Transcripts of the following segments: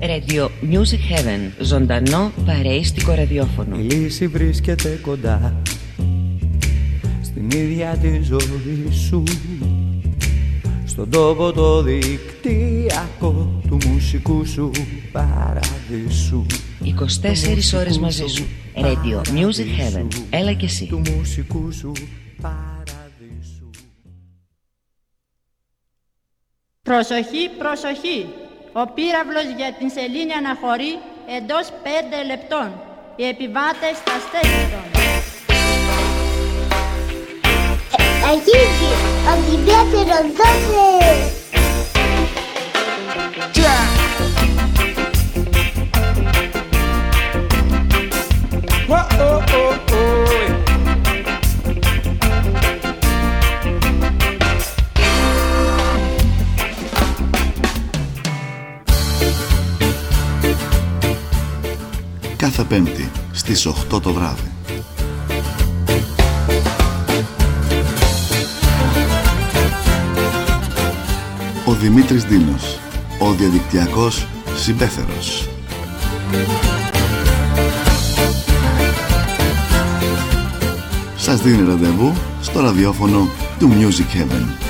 Radio Music Heaven. Ζωντανό παρέιστικο ραδιόφωνο. Η λύση βρίσκεται κοντά στην ίδια τη ζωή σου στον τόπο το δικτυακό του μουσικού σου παραδείσου 24 ώρες μαζί σου Radio Music Heaven Έλα και εσύ του μουσικού σου παραδείσου Προσοχή, προσοχή! Ο πύραυλος για την σελήνη αναχωρεί εντός 5 λεπτών. Οι επιβάτες θα στέκουν. Αγίγη, αντιβιέτερο δώσε! Κάθε Πέμπτη στις 8 το βράδυ. Ο Δημήτρης Δίνος, ο διαδικτυακός συμπέθερος. Σας δίνει ραντεβού στο ραδιόφωνο του Music Heaven.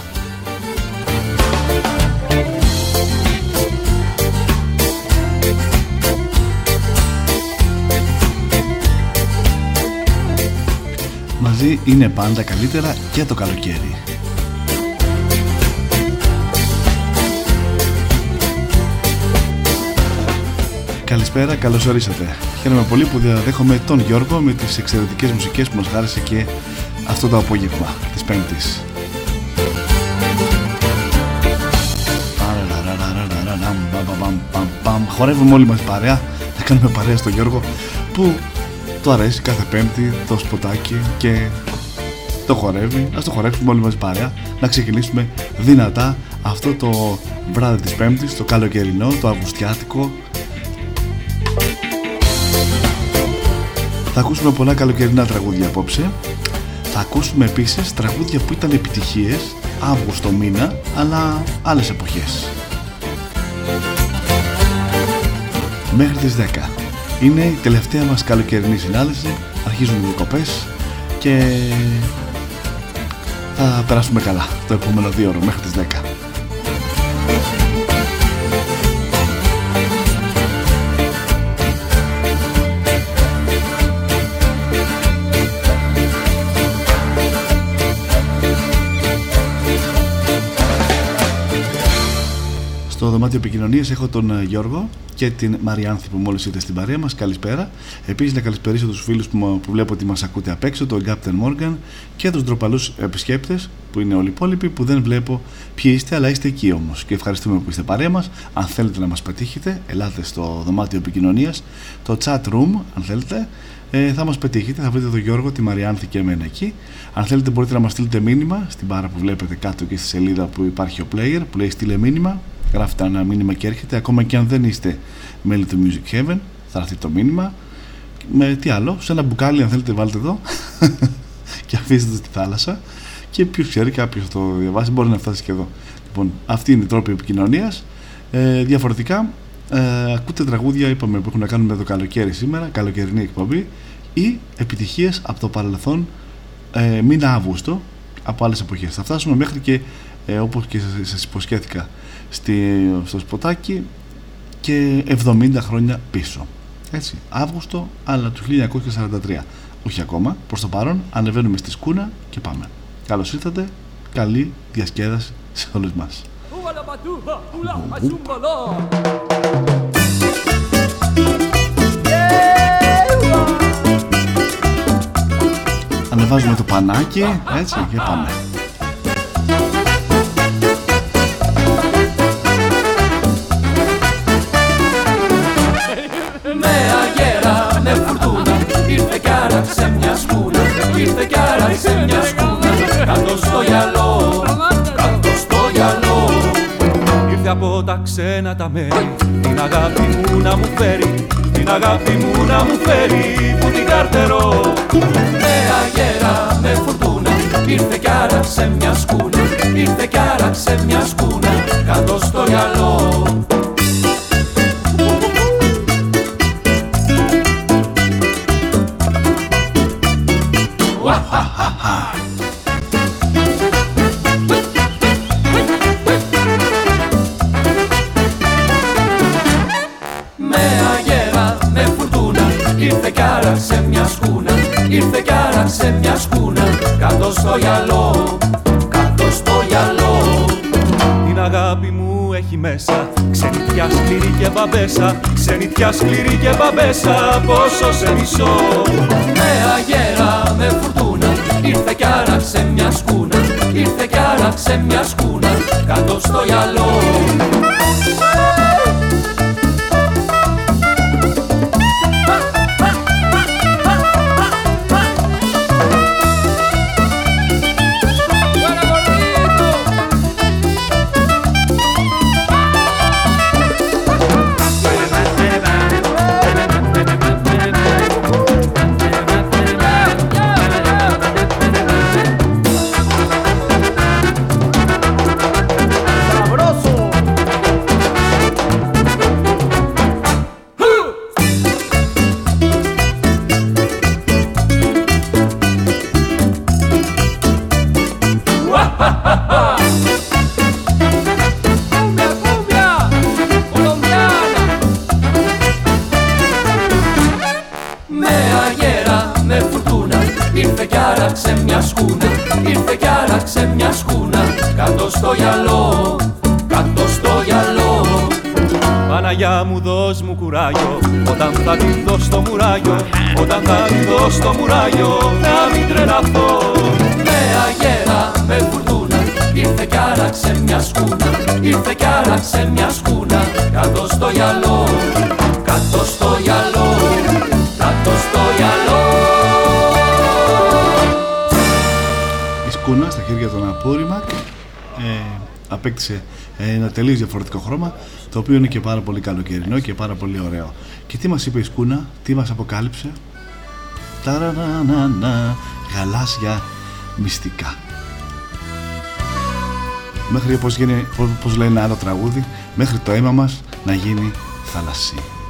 Μαζί είναι πάντα καλύτερα και το καλοκαίρι. Καλησπέρα, καλώς ορίσατε. Χαίρομαι πολύ που διαδέχομαι τον Γιώργο με τις εξαιρετικές μουσικές που μας χάρισε και αυτό το απόγευμα της Πέμπτης. Χορεύουμε όλοι μας παρέα, θα κάνουμε παρέα στον Γιώργο που του αρέσει κάθε Πέμπτη το σποτάκι και το χορεύει. Ας το χορέψουμε όλοι μαζί παρέα, να ξεκινήσουμε δυνατά αυτό το βράδυ της Πέμπτης, το καλοκαιρινό, το αυγουστιάτικο. Θα ακούσουμε πολλά καλοκαιρινά τραγούδια απόψε. Θα ακούσουμε επίσης τραγούδια που ήταν επιτυχίες Αύγουστο μήνα, αλλά άλλες εποχές. Μέχρι τις 10. Είναι η τελευταία μας καλοκαιρινή συνάντηση, αρχίζουν οι διακοπές και θα περάσουμε καλά το επόμενο δύο ώρο μέχρι τις 10. Δωμάτιο επικοινωνίας έχω τον ε, Γιώργο και την Μαριάνθη που μόλις ήρθε στην παρέα μας. Καλησπέρα. Επίσης, να καλησπερίσω τους φίλους που, που βλέπω ότι μας ακούτε απ' έξω, τον Captain Morgan και τους ντροπαλούς επισκέπτες που είναι όλοι οι υπόλοιποι που δεν βλέπω ποιοι είστε, αλλά είστε εκεί όμως. Και ευχαριστούμε που είστε παρέα μας. Αν θέλετε να μας πετύχετε, ελάτε στο δωμάτιο επικοινωνίας, το chat room, αν θέλετε. Ε, θα μας πετύχετε, θα βρείτε τον Γιώργο, τη Μαριάνθη και εμένα εκεί. Αν θέλετε, μπορείτε να μας στείλετε μήνυμα στην πάρα που βλέπετε κάτω και στη σελίδα που υπάρχει ο player που λέει στείλε μήνυμα γράφετε ένα μήνυμα και έρχεται. Ακόμα και αν δεν είστε μέλη του Music Heaven θα έρθει το μήνυμα. Με τι άλλο, σε ένα μπουκάλι αν θέλετε βάλτε εδώ. Και αφήστε το στη θάλασσα. Και ποιος ξέρει κάποιος το διαβάσει μπορεί να φτάσει και εδώ. Λοιπόν αυτή είναι η τρόπη επικοινωνίας. ε, διαφορετικά ε, ακούτε τραγούδια είπαμε που έχουν να κάνουν με το καλοκαίρι σήμερα καλοκαιρινή εκπομπή ή επιτυχίες από το παρελθόν ε, μήνα Αύγουστο από άλλες εποχές. Θα φτάσουμε μέχρι και ε, όπως και σας υποσχέθηκα στη, στο σποτάκι και 70 χρόνια πίσω. Έτσι, Αύγουστο, αλλά του 1943. Όχι ακόμα, προς το παρόν ανεβαίνουμε στη σκούνα και πάμε. Καλώς ήρθατε, καλή διασκέδαση σε όλους μας. Ανεβάζουμε το πανάκι, έτσι και πάμε. Αγέρα, με φουρτούνα. Ήρθε κι άραξε μια σκούνα. Ήρθε κι άραξε μια σκούνα. Κάτω στο γυαλό, κάτω στο γυαλό. Ήρθε από τα ξένα τα μέρη. Την αγάπη μου να μου φέρει. Την αγάπη μου να μου φέρει. Που την καρτερώ. Με αγέρα, με φουρτούνα. Ήρθε κι άραξε μια σκούνα. Ήρθε κι άραξε μια σκούνα. Κάτω στο γυαλό Με αγέρα, με φουρτούνα Ήρθε κι άραξε μια σκούνα Ήρθε κι άραξε μια σκούνα Κάτω στο γυαλό, κάτω στο γυαλό. Την αγάπη μου έχει μέσα. Ξενιτιά σκληρή και μπαμπέσα Ξενιτιά σκληρή και μπαμπέσα. Πόσο σε μισώ. Με αγέρα, με φουρτούνα Ήρθε κι άραξε μια σκούνα. Ήρθε κι άραξε μια σκούνα Κάτω στο γυαλό θα την δω στο μουράγιο. Όταν θα την δω στο μουράγιο Να μην τρελαθώ. Με αγέρα, με φουρτούνα Ήρθε κι άραξε μια σκούνα. Ήρθε κι άραξε μια σκούνα Κάτω στο γυαλό, κάτω στο γυαλό Κάτω στο γυαλό. Η σκούνα στα χέρια των Απόριμακ ε, απέκτησε ένα τελείως διαφορετικό χρώμα το οποίο είναι και πάρα πολύ καλοκαιρινό και πάρα πολύ ωραίο. Και τι μας είπε η σκούνα, τι μας αποκάλυψε; Ταρανανανα, γαλάζια μυστικά. Μέχρι όπως, γίνει, πώς, πώς λέει ένα άλλο τραγούδι, μέχρι το αίμα μας να γίνει θαλασσί.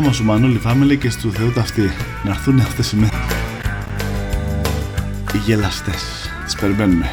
Από το στόμα σου Μανώλη Family και στο Θεού ταυτί να έρθουν αυτές οι μέρες. Οι γελαστές. Τις περιμένουμε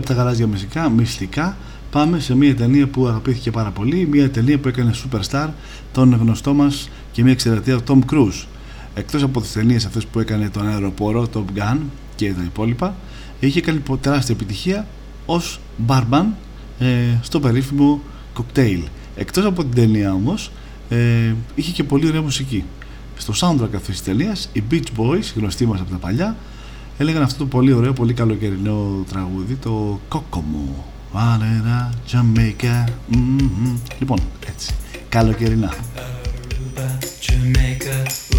τα γαλάζια μυστικά, μυστικά πάμε σε μια ταινία που αγαπήθηκε πάρα πολύ, μια ταινία που έκανε superstar τον γνωστό μας και μια εξαιρετία Tom Cruise. Εκτός από τις ταινίες αυτές που έκανε τον αεροπόρο, Top Gun και τα υπόλοιπα, είχε κάνει τεράστια επιτυχία ως barman ε, στο περίφημο cocktail. Εκτός από την ταινία όμως, ε, είχε και πολύ ωραία μουσική. Στο soundtrack αυτής της ταινίας, οι Beach Boys, γνωστοί μας από τα παλιά, έλεγαν αυτό το πολύ ωραίο, πολύ καλοκαιρινό τραγούδι, το Κόκομο. Βάλερα, Jamaica. Mm-hmm. Λοιπόν, έτσι. Καλοκαιρινά. Jamaica,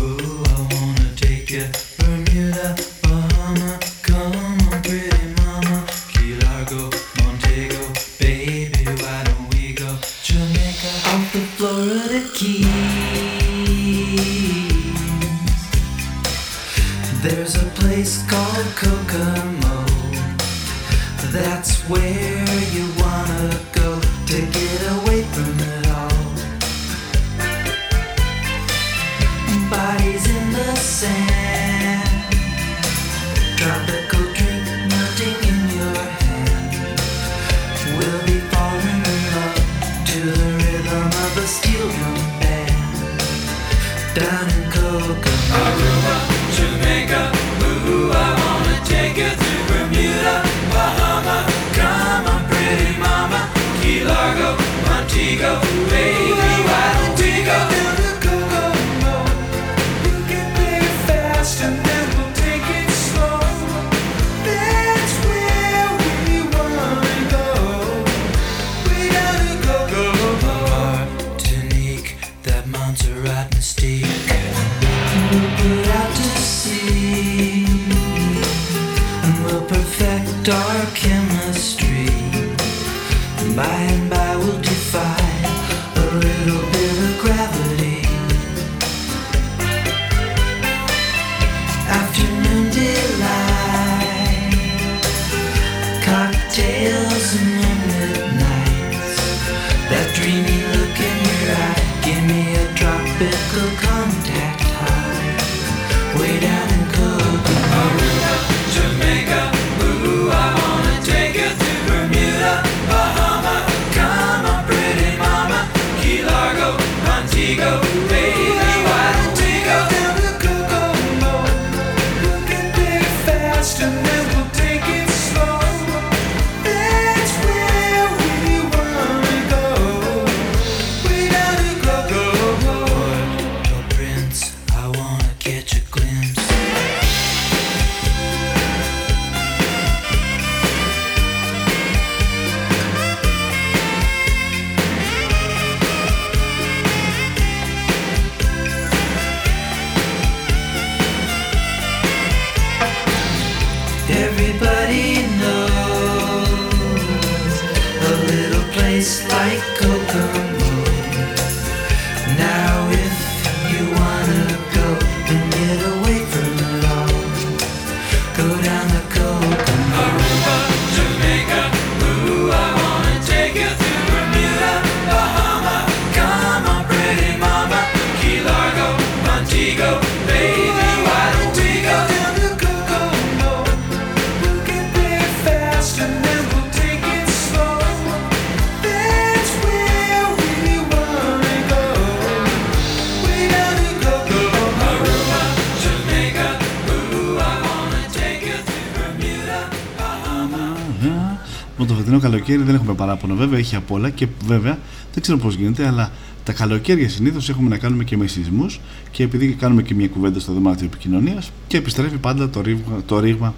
καλοκαίρι δεν έχουμε παράπονο, βέβαια έχει απ' όλα και βέβαια δεν ξέρω πώς γίνεται, αλλά τα καλοκαίρια συνήθως έχουμε να κάνουμε και με σεισμούς και επειδή κάνουμε και μια κουβέντα στο δωμάτιο επικοινωνίας και επιστρέφει πάντα το ρήγμα, το ρήγμα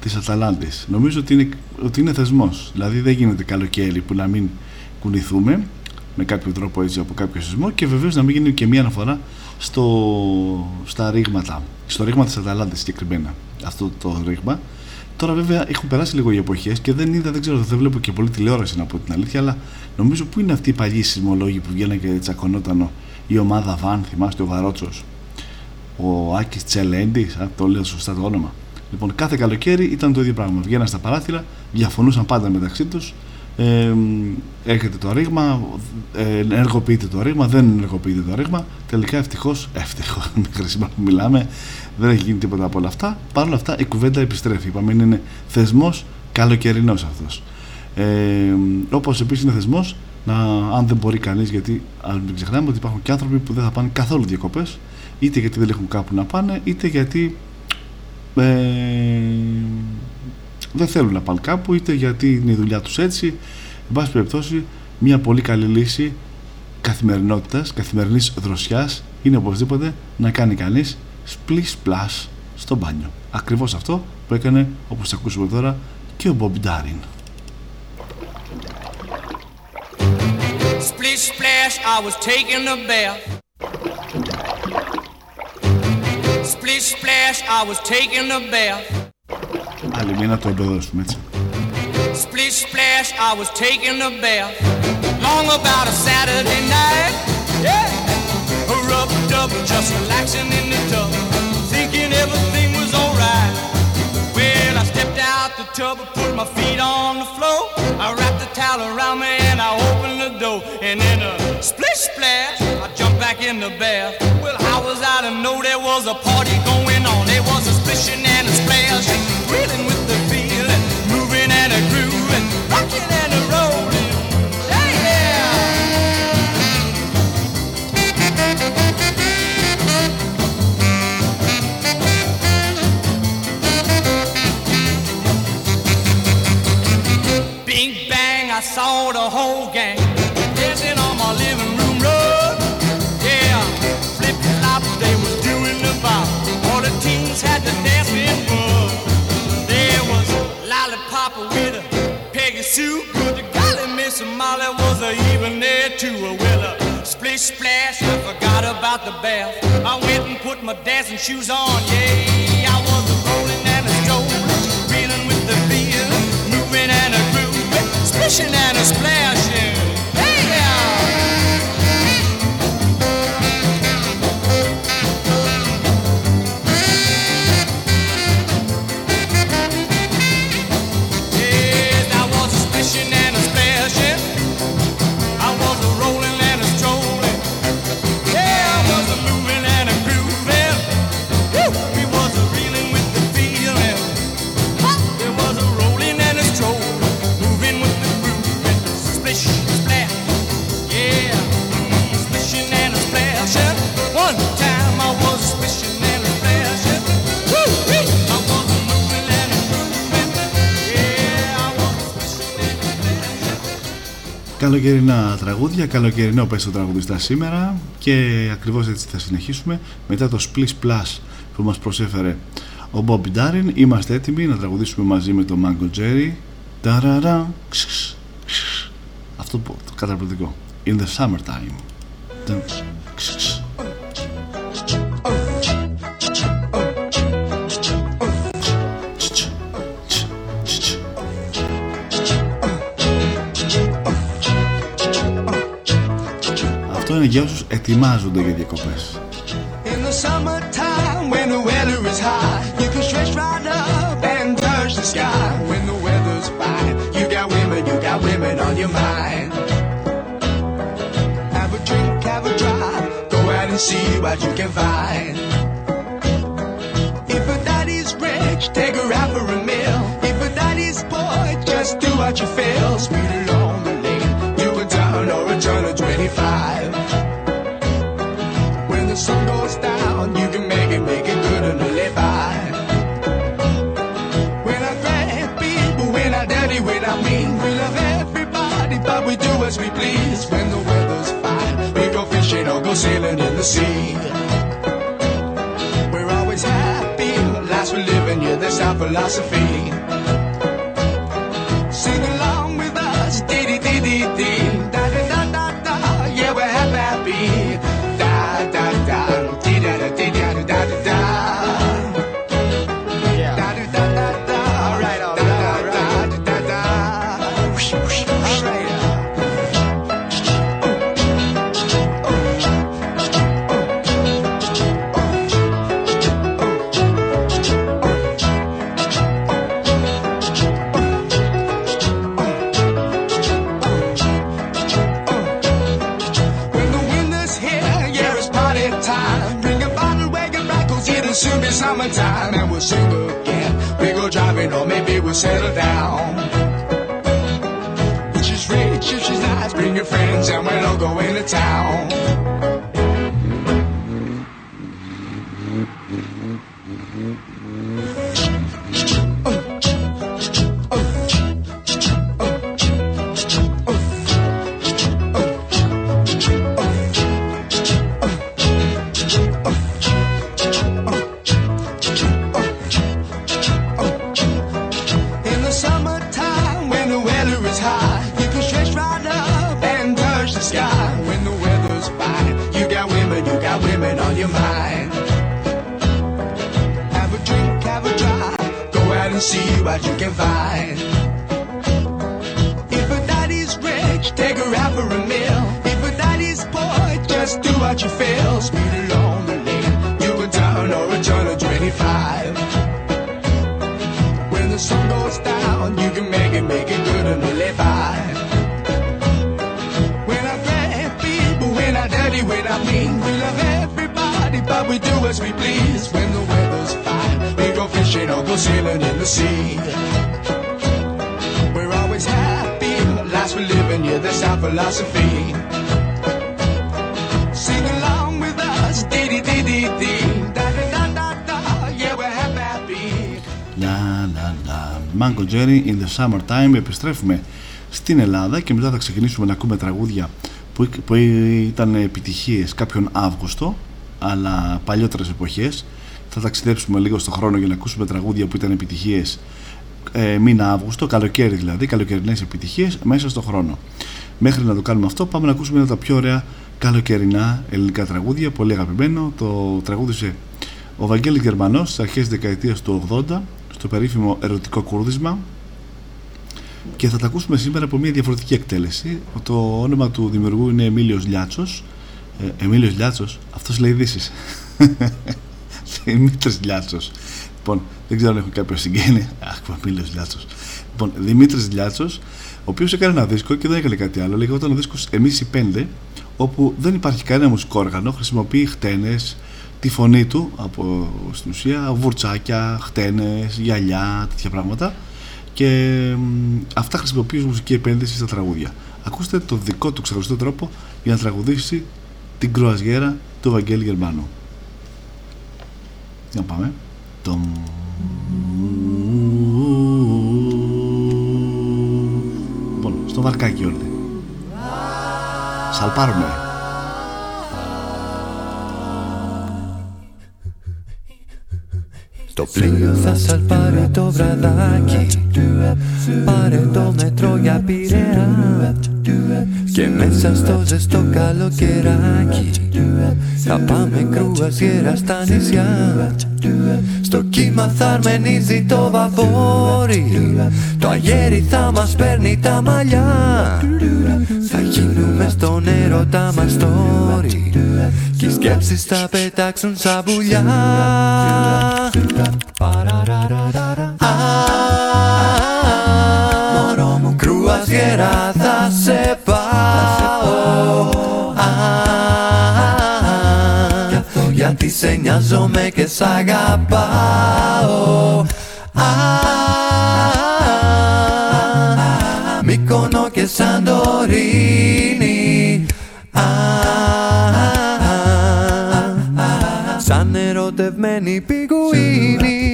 της Αταλάντης. Νομίζω ότι είναι, ότι είναι θεσμός. Δηλαδή δεν γίνεται καλοκαίρι που να μην κουνηθούμε με κάποιο τρόπο έτσι από κάποιο σεισμό και βεβαίως να μην γίνει και μια αναφορά στο, στα ρήγματα. Στο ρήγμα της Αταλάντης συγκεκριμένα. Αυτό το ρήγμα. Τώρα βέβαια έχουν περάσει λίγο οι εποχές και δεν είδα, δεν ξέρω, δεν βλέπω και πολύ τηλεόραση να πω την αλήθεια, αλλά νομίζω που είναι αυτοί οι παλιοί σεισμολόγοι που βγαίνουν και τσακωνόταν η ομάδα Βαν, θυμάστε ο Βαρότσος, ο Άκης Τσελέντης, το λέω σωστά το όνομα. Λοιπόν, κάθε καλοκαίρι ήταν το ίδιο πράγμα. Βγαίναν στα παράθυρα, διαφωνούσαν πάντα μεταξύ τους ε, έρχεται το ρήγμα, ε, ενεργοποιείται το ρήγμα, δεν ενεργοποιείται το ρήγμα. Τελικά ευτυχώς, ευτυχώς, μέχρι σήμερα που μιλάμε, δεν έχει γίνει τίποτα από όλα αυτά. Παρ' όλα αυτά η κουβέντα επιστρέφει. Είπαμε είναι θεσμός καλοκαιρινός αυτός. Ε, Όπως επίσης είναι θεσμός να, αν δεν μπορεί κανείς, γιατί αν μην ξεχνάμε ότι υπάρχουν και άνθρωποι που δεν θα πάνε καθόλου διακοπές, είτε γιατί δεν έχουν κάπου να πάνε, είτε γιατί ε, δεν θέλουν να πάνε κάπου, είτε γιατί είναι η δουλειά τους έτσι. Εν πάση περιπτώσει, μια πολύ καλή λύση καθημερινότητας, καθημερινής δροσιάς είναι οπωσδήποτε να κάνει κανείς splish splash στο μπάνιο. Ακριβώς αυτό που έκανε, όπως θα ακούσουμε τώρα, και ο Bob Darin. Splish splash, I was taking a bath. Splish splash, I was taking a bath. Άλλη μία να το εμπεδώσουμε έτσι. Splish splash, I was taking a bath Long about a Saturday night Yeah Rubbed up, just relaxing in the tub Thinking everything was alright Well, I stepped out the tub and put my feet on the floor I wrapped the towel around me and I opened the door And in a splish splash, I jumped back in the bath Well, how was I to know there was a party going on? There was a splishing and a splash The whole gang dancing on my living room rug. Yeah, flip flop, they was doing the bop. All the teens had to dance in bug. There was lollipop with a Peggy Sue. Good golly, Miss Molly was a even there too. Well, a splish splash, I forgot about the bath. I went and put my dancing shoes on. Yeah, I splishing and a splashing. Καλοκαιρινά τραγούδια, καλοκαιρινό πες το τραγουδιστάς σήμερα και ακριβώς έτσι θα συνεχίσουμε μετά το Splish Plus που μας προσέφερε ο Bobby Darin. Είμαστε έτοιμοι να τραγουδήσουμε μαζί με το Mango Jerry Ταραρα, ξ, ξ, ξ. αυτό που- το καταπληκτικό. In the Summertime find. If the summer, when the well was high, you can stretch right up and touch the sky when the weather's fine. You got women, you got women on your mind. Have a daddy's rich, take her out for a meal. If a daddy's poor, just do what you feel. Along go sailing in the sea. We're always happy, lives we're living, yeah, that's our philosophy. Down. She's rich, if she's nice, bring your friends, and we'll all go into town. Fishing or go sailing in the sea. We're always happy, lives we live in, yeah, that's our philosophy. Sing along with us, dee dee dee dee dee, da da da da da, yeah, we're happy, happy. Λα, λα, λα. Mango Jerry in the Summertime. Επιστρέφουμε στην Ελλάδα και μετά θα ξεκινήσουμε να ακούμε τραγούδια που, που ήταν επιτυχίες κάποιον Αύγουστο αλλά παλιότερες εποχές. Θα ταξιδέψουμε λίγο στο χρόνο για να ακούσουμε τραγούδια που ήταν επιτυχίες ε, μήνα Αύγουστο, καλοκαίρι δηλαδή, καλοκαιρινές επιτυχίες μέσα στο χρόνο. Μέχρι να το κάνουμε αυτό πάμε να ακούσουμε ένα από τα πιο ωραία καλοκαιρινά ελληνικά τραγούδια, πολύ αγαπημένο. Το τραγούδισε ο Βαγγέλης Γερμανός στις αρχές της δεκαετίας του 80 στο περίφημο ερωτικό κούρδισμα και θα τα ακούσουμε σήμερα από μια διαφορετική εκτέλεση. Το όνομα του δημιουργού είναι Εμίλιος Λιάτσος. Ε, Εμίλιος Λιάτσος, αυτός λέει ειδήσεις. Δημήτρης Λιάτσος. Λοιπόν, δεν ξέρω αν έχω κάποιο συγγένεια. Αχ, ο Εμίλιος Λιάτσος. Λοιπόν, Δημήτρης Λιάτσος, ο οποίος έκανε ένα δίσκο και δεν έκανε κάτι άλλο. Λέγονταν ο δίσκος Εμείς οι Πέντε, όπου δεν υπάρχει κανένα μουσικό όργανο, χρησιμοποιεί χτένες, τη φωνή του από στην ουσία βουρτσάκια, χτένες, γυαλιά, τέτοια πράγματα και μ, αυτά χρησιμοποιεί ως μουσική επένδυση στα τραγούδια. Ακούστε το δικό του ξεχωριστό τρόπο για να τραγουδήσει την κρουαζιέρα του Βαγγέλη Γερμανού. Για να πάμε. Το... Λοιπόν, στο βαρκάκι όλοι. Σαλπάρουμε. Το πλοίο θα σαλπάρει το βραδάκι Πάρε το μέτρο για Πειραιά Και μέσα στο ζεστό καλοκαιράκι Θα πάμε κρουαζιέρα στα νησιά Στο κύμα θα αρμενίζει το βαβόρι Το αγέρι θα μας παίρνει τα μαλλιά Θα γίνουμε στον έρωτα μας τόρι Κι οι σκέψεις θα πετάξουν σαν πουλιά Μωρό μου κρουαζιέρα θα σε πάω Γιατί σε νοιάζομαι και σ' αγαπάω Μύκονο και Σαντορίνη Σαν ερωτευμένη πιγκουίνη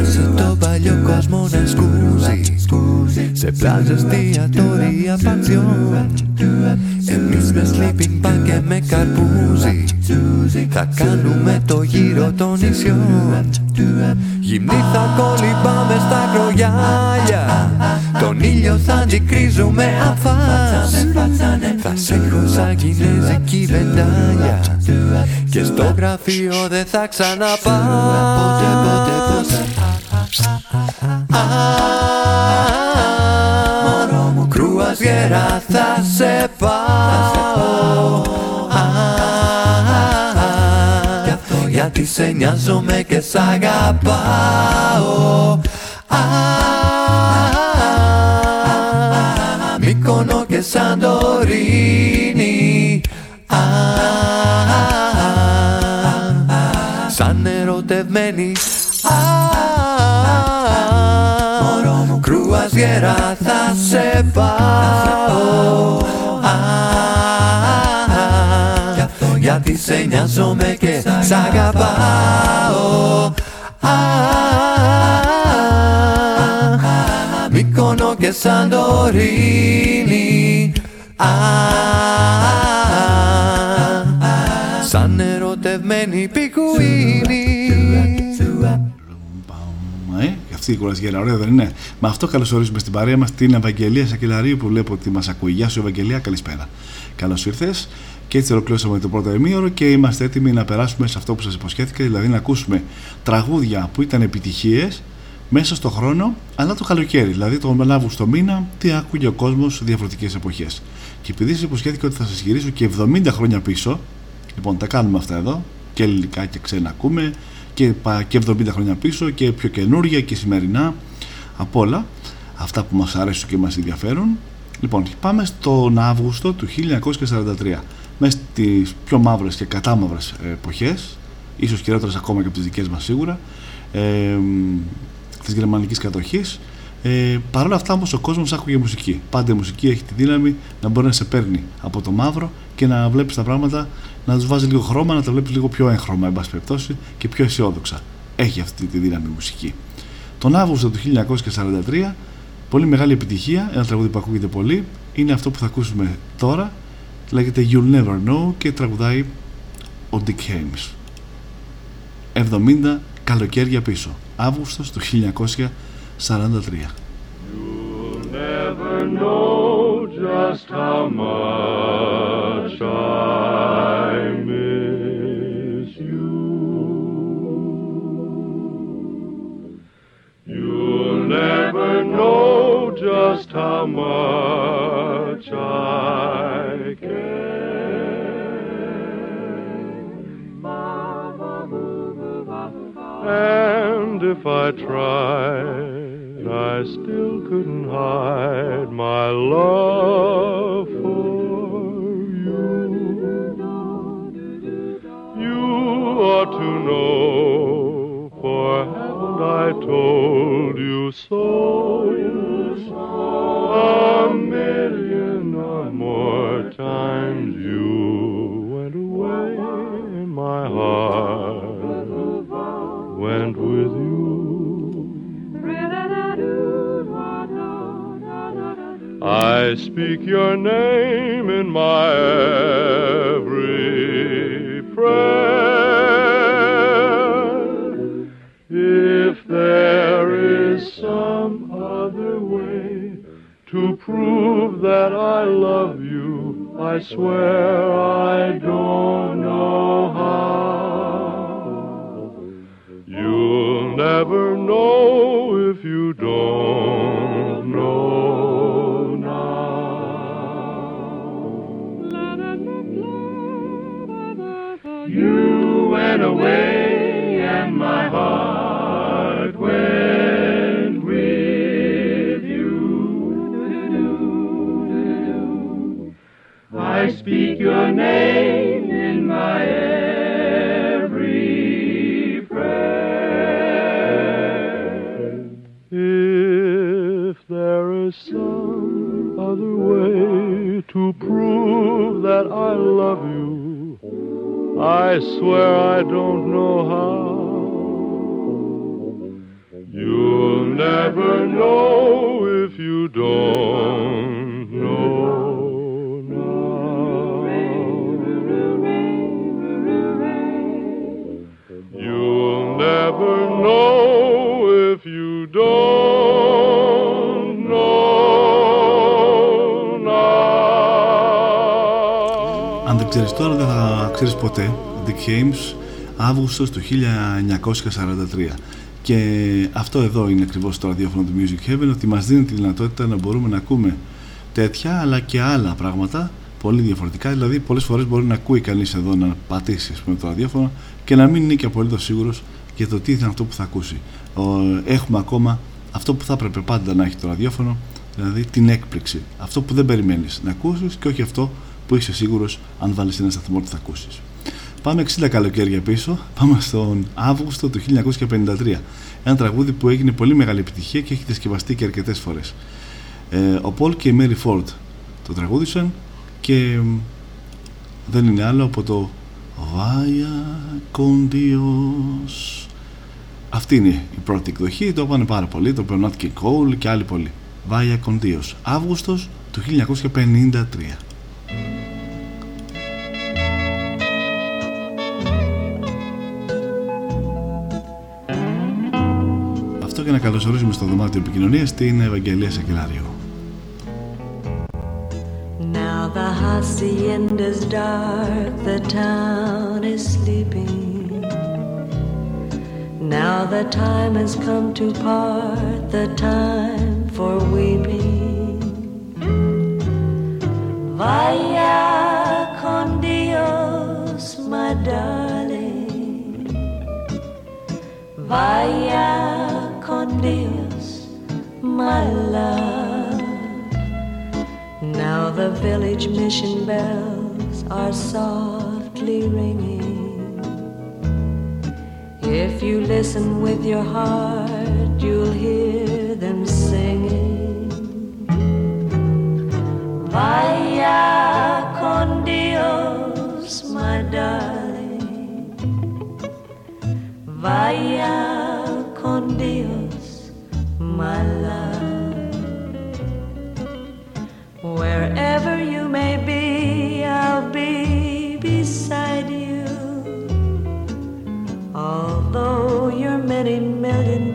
Άσε το παλιό κόσμο να σκούζει. Σε πλάζες, εστιατόρια, πανσιόν Εμείς με sleeping bag και με καρπούζι. Θα κάνουμε το γύρο των νησιών. Γυμνή θα κολυμπάμε στα κρογιάλια Τον ήλιο θα αντικρίζουμε αφάς. Θα σε έχω σαν κινέζικη βεντάλια. Και στο γραφείο δεν θα ξαναπάω Ποτέ, ποτέ, ποτέ Κρουαζιέρα θα σε πάω. Γιατί σε νοιάζομαι και σ' αγαπάω Μύκονο και Σαντορίνη Σαν ερωτευμένη. Κρουαζιέρα θα σε πάω. Γιατί σε νοιάζομαι και σ' αγαπάω Μύκονο και Σαντορίνη Σαν ερωτευμένη πικουίνη Ε, αυτή η κουρασγέρα, ωραία δεν είναι. Με αυτό καλωσορίζουμε στην παρέα μας την Ευαγγελία Σακελαρίου που βλέπω ότι μας ακούει. Γεια σου, Ευαγγελία, καλησπέρα. Καλώς ήρθες. Και έτσι ολοκληρώσαμε το πρώτο ημίωρο και είμαστε έτοιμοι να περάσουμε σε αυτό που σας υποσχέθηκα, δηλαδή να ακούσουμε τραγούδια που ήταν επιτυχίες μέσα στο χρόνο, αλλά το καλοκαίρι, δηλαδή τον Αύγουστο μήνα, τι άκουγε ο κόσμος σε διαφορετικές εποχές. Και επειδή σας υποσχέθηκα ότι θα σας γυρίσω και 70 χρόνια πίσω, λοιπόν τα κάνουμε αυτά εδώ, και ελληνικά και ξένα ακούμε, και, και 70 χρόνια πίσω, και πιο καινούργια και σημερινά, από όλα αυτά που μας αρέσουν και μας ενδιαφέρουν. Λοιπόν, πάμε στον Αύγουστο του 1943 μέσα στις πιο μαύρες και κατάμαυρες εποχές ίσως χειρότερες ακόμα και από τις δικές μας σίγουρα ε, της γερμανικής κατοχής. Ε, Παρ' όλα αυτά όμως ο κόσμος άκουγε μουσική. Πάντα η μουσική έχει τη δύναμη να μπορεί να σε παίρνει από το μαύρο και να βλέπεις τα πράγματα να τους βάζει λίγο χρώμα να τα βλέπεις λίγο πιο έγχρωμα εν πάση περιπτώσει και πιο αισιόδοξα. Έχει αυτή τη δύναμη η μουσική. Τον Αύγουστο του 1943 πολύ μεγάλη επιτυχία ένα τραγούδι που ακούγεται πολύ είναι αυτό που θα ακούσουμε τώρα. Λέγεται You'll Never Know και τραγουδάει ο Dick Hames 70 καλοκαίρια πίσω Αύγουστος του 1943 You'll never know just how much I miss you. You'll never know just how much I care. If I tried, I still couldn't hide my love for you. You ought to know, for haven't I told you so? A million or more times you went away, in my heart I speak your name in my every prayer. If there is some other way to prove that I love you, I swear I don't know how. You'll never know if you don't went away and my heart went with you. I speak your name in my every prayer. If there is some other way to prove that I love you, I swear I don't know how. You'll never know ξέρεις τώρα δεν θα ξέρεις ποτέ. Dick James Αύγουστος του 1943 και αυτό εδώ είναι ακριβώς το ραδιόφωνο του Music Heaven ότι μας δίνει τη δυνατότητα να μπορούμε να ακούμε τέτοια αλλά και άλλα πράγματα πολύ διαφορετικά. Δηλαδή πολλές φορές μπορεί να ακούει κανείς εδώ να πατήσει πούμε, το ραδιόφωνο και να μην είναι και απολύτως σίγουρος για το τι είναι αυτό που θα ακούσει. Έχουμε ακόμα αυτό που θα έπρεπε πάντα να έχει το ραδιόφωνο δηλαδή την έκπληξη. Αυτό που δεν περιμένεις να ακούσεις και όχι αυτό που είσαι σίγουρος αν βάλεις ένα σταθμό ότι θα ακούσεις Πάμε 60 καλοκαίρια πίσω, πάμε στον Αύγουστο του 1953. Ένα τραγούδι που έγινε πολύ μεγάλη επιτυχία και έχει διασκευαστεί και αρκετές φορές. Ε, ο Πολ και η Μέρι Φόρτ το τραγούδισαν και δεν είναι άλλο από το Vaya con Dios. Αυτή είναι η πρώτη εκδοχή, το είπανε πάρα πολύ, το Bernard και Cole και άλλοι πολλοί. Vaya con Dios, Αύγουστος του 1953. Αυτό και να καλωσορίσουμε στο δωμάτιο επικοινωνίας την Ευαγγελία Σεκελάριο. Now the time has come to the time for weeping. Vaya con Dios, my darling. Vaya con Dios, my love. Now the village mission bells are softly ringing. If you listen with your heart, you'll hear them Vaya con Dios, my darling. Vaya con Dios, my love. Wherever you may be, I'll be beside you. Although you're many million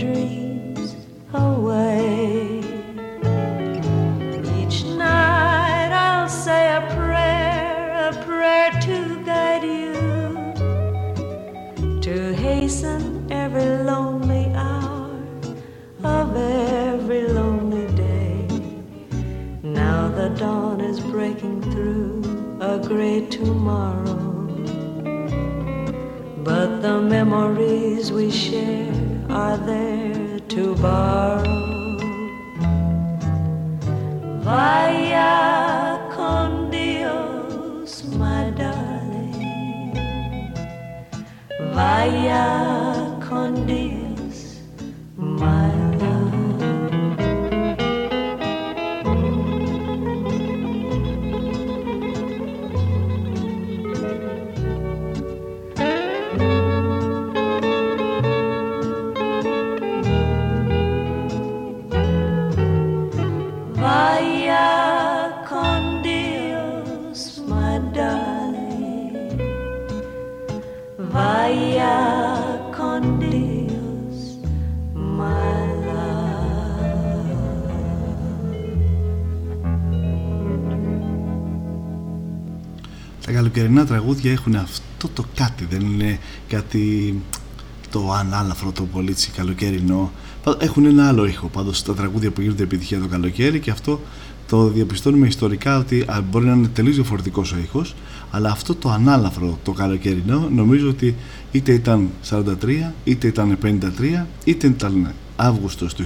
great tomorrow. But the memories we share are there to borrow. Vaya con Dios, my darling. Vaya con Dios, my καλοκαιρινά τραγούδια έχουν αυτό το κάτι, δεν είναι κάτι το ανάλαφρο, το πολύ καλοκαιρινό. Έχουν ένα άλλο ήχο πάντως τα τραγούδια που γίνονται επιτυχία το καλοκαίρι και αυτό το διαπιστώνουμε ιστορικά ότι μπορεί να είναι τελείως διαφορετικός ο ήχος αλλά αυτό το ανάλαφρο το καλοκαιρινό νομίζω ότι είτε ήταν 43 είτε ήταν 53 είτε ήταν Αύγουστος του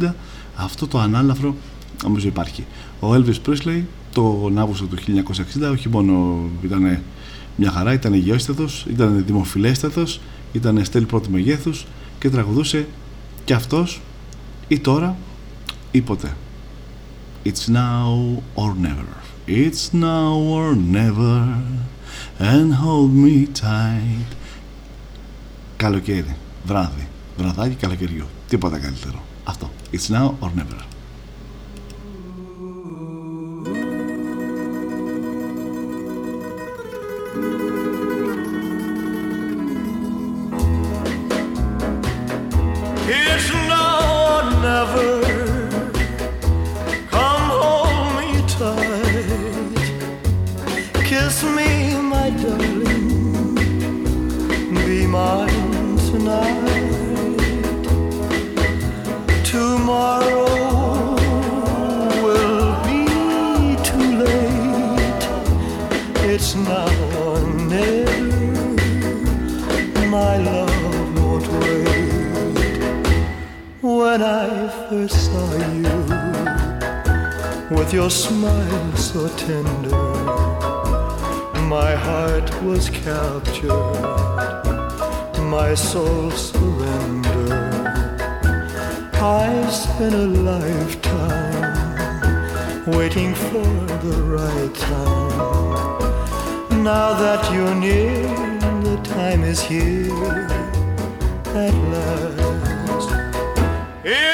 1960 αυτό το ανάλαφρο νομίζω υπάρχει. Ο Elvis Presley τον Αύγουστο του 1960 όχι μόνο ήταν μια χαρά, ήταν υγιώστατος, ήταν δημοφιλέστατος, ήταν στέλ πρώτου μεγέθους και τραγουδούσε και αυτός ή τώρα ή ποτέ. It's now or never. It's now or never. And hold me tight. Καλοκαίρι, βράδυ, βραδάκι καλοκαιριού. Τίποτα καλύτερο. Αυτό. It's now or never. With your smile so tender, my heart was captured, my soul surrendered. I spent a lifetime waiting for the right time. Now that you're near, the time is here at last. It's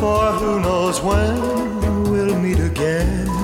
For who knows when we'll meet again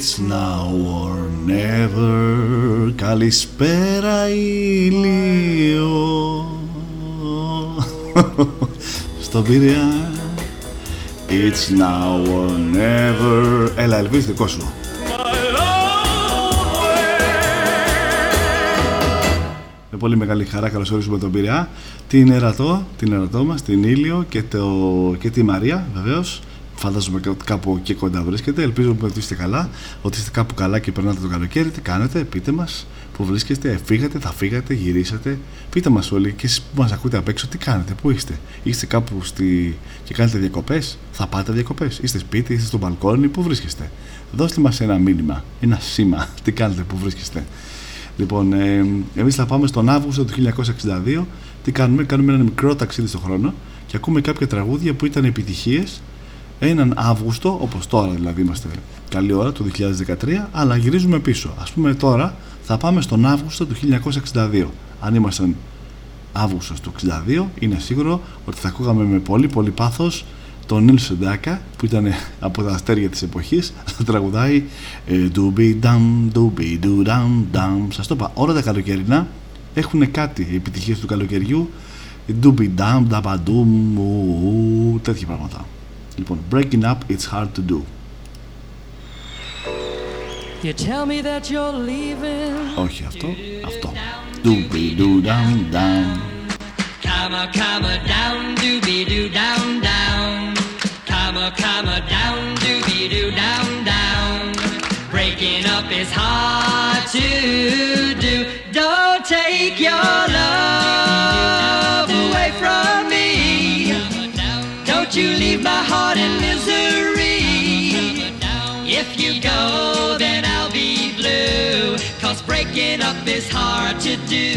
It's now or never. Καλησπέρα ηλίο. Στον Πειραιά. It's now or never. Έλα, Ελβίς, δικό σου. Με πολύ μεγάλη χαρά καλωσορίζουμε τον Πειραιά, την Ερατό, την Ερατό μας, την Ήλιο και, το, και τη Μαρία βεβαίως. Φαντάζομαι ότι κάπου εκεί κοντά βρίσκεται. Ελπίζουμε ότι είστε καλά, ότι είστε κάπου καλά και περνάτε το καλοκαίρι. Τι κάνετε, πείτε μας που βρίσκεστε, φύγατε, θα φύγατε, γυρίσατε. Πείτε μας όλοι και εσείς που μας ακούτε απ' έξω, τι κάνετε, πού είστε. Είστε κάπου στη... και κάνετε διακοπές, θα πάτε διακοπές. Είστε σπίτι, είστε στο μπαλκόνι, πού βρίσκεστε. Δώστε μας ένα μήνυμα, ένα σήμα, τι κάνετε, πού βρίσκεστε. Λοιπόν, ε, εμείς θα πάμε στον Αύγουστο του 1962. Τι κάνουμε, κάνουμε ένα μικρό ταξίδι στον χρόνο και ακούμε κάποια τραγούδια που ήταν επιτυχίες έναν Αύγουστο, όπως τώρα δηλαδή είμαστε καλή ώρα, του 2013, αλλά γυρίζουμε πίσω. Ας πούμε τώρα θα πάμε στον Αύγουστο του 1962. Αν ήμασταν Αύγουστος του 1962, είναι σίγουρο ότι θα ακούγαμε με πολύ πολύ πάθος τον Νίλ Σεντάκα που ήταν από τα αστέρια της εποχής θα τραγουδάει ντουμπι νταμ ντουμπι ντουνταμ νταμ σας το είπα όλα τα καλοκαιρινά έχουν κάτι επιτυχίες του καλοκαιριού ντουμπι νταμ νταμπαντούμ τέτοια πράγματα λοιπόν breaking up it's hard to do You tell me that you're leaving. όχι αυτό αυτό ντουμπι ντουνταμ νταμ Comma, comma, down, doobie doo, down, down. Comma, comma, down, doobie doo, down, down. Breaking up is hard to do. Don't take your love My heart in misery. If you go, then I'll be blue. Cause breaking up is hard to do.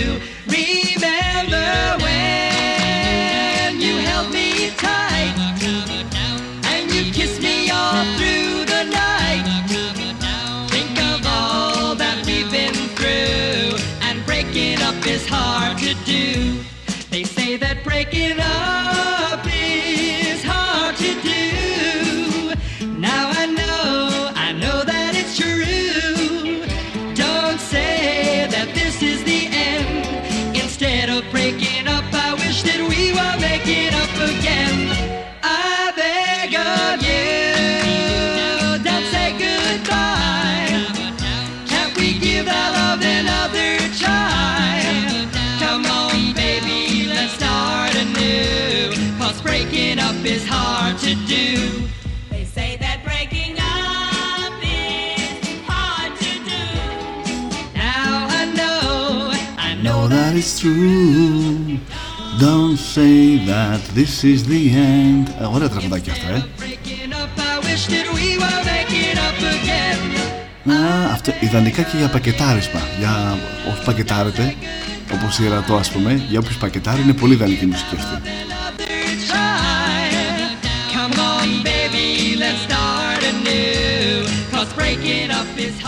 Remember when you held me tight and you kissed me all through the night. Think of all that we've been through, and breaking up is hard to do. They say that breaking up I know know that it's true. Don't say that this is the end. Ε, ωραία τραγουδάκια αυτά, ε. breaking up, I wish that we were making up again. Α, αυτό ιδανικά και για πακετάρισμα. Για όσοι πακετάρετε, όπως η Ρατό ας πούμε, για όποιους πακετάρει είναι πολύ ιδανική η μουσική αυτή.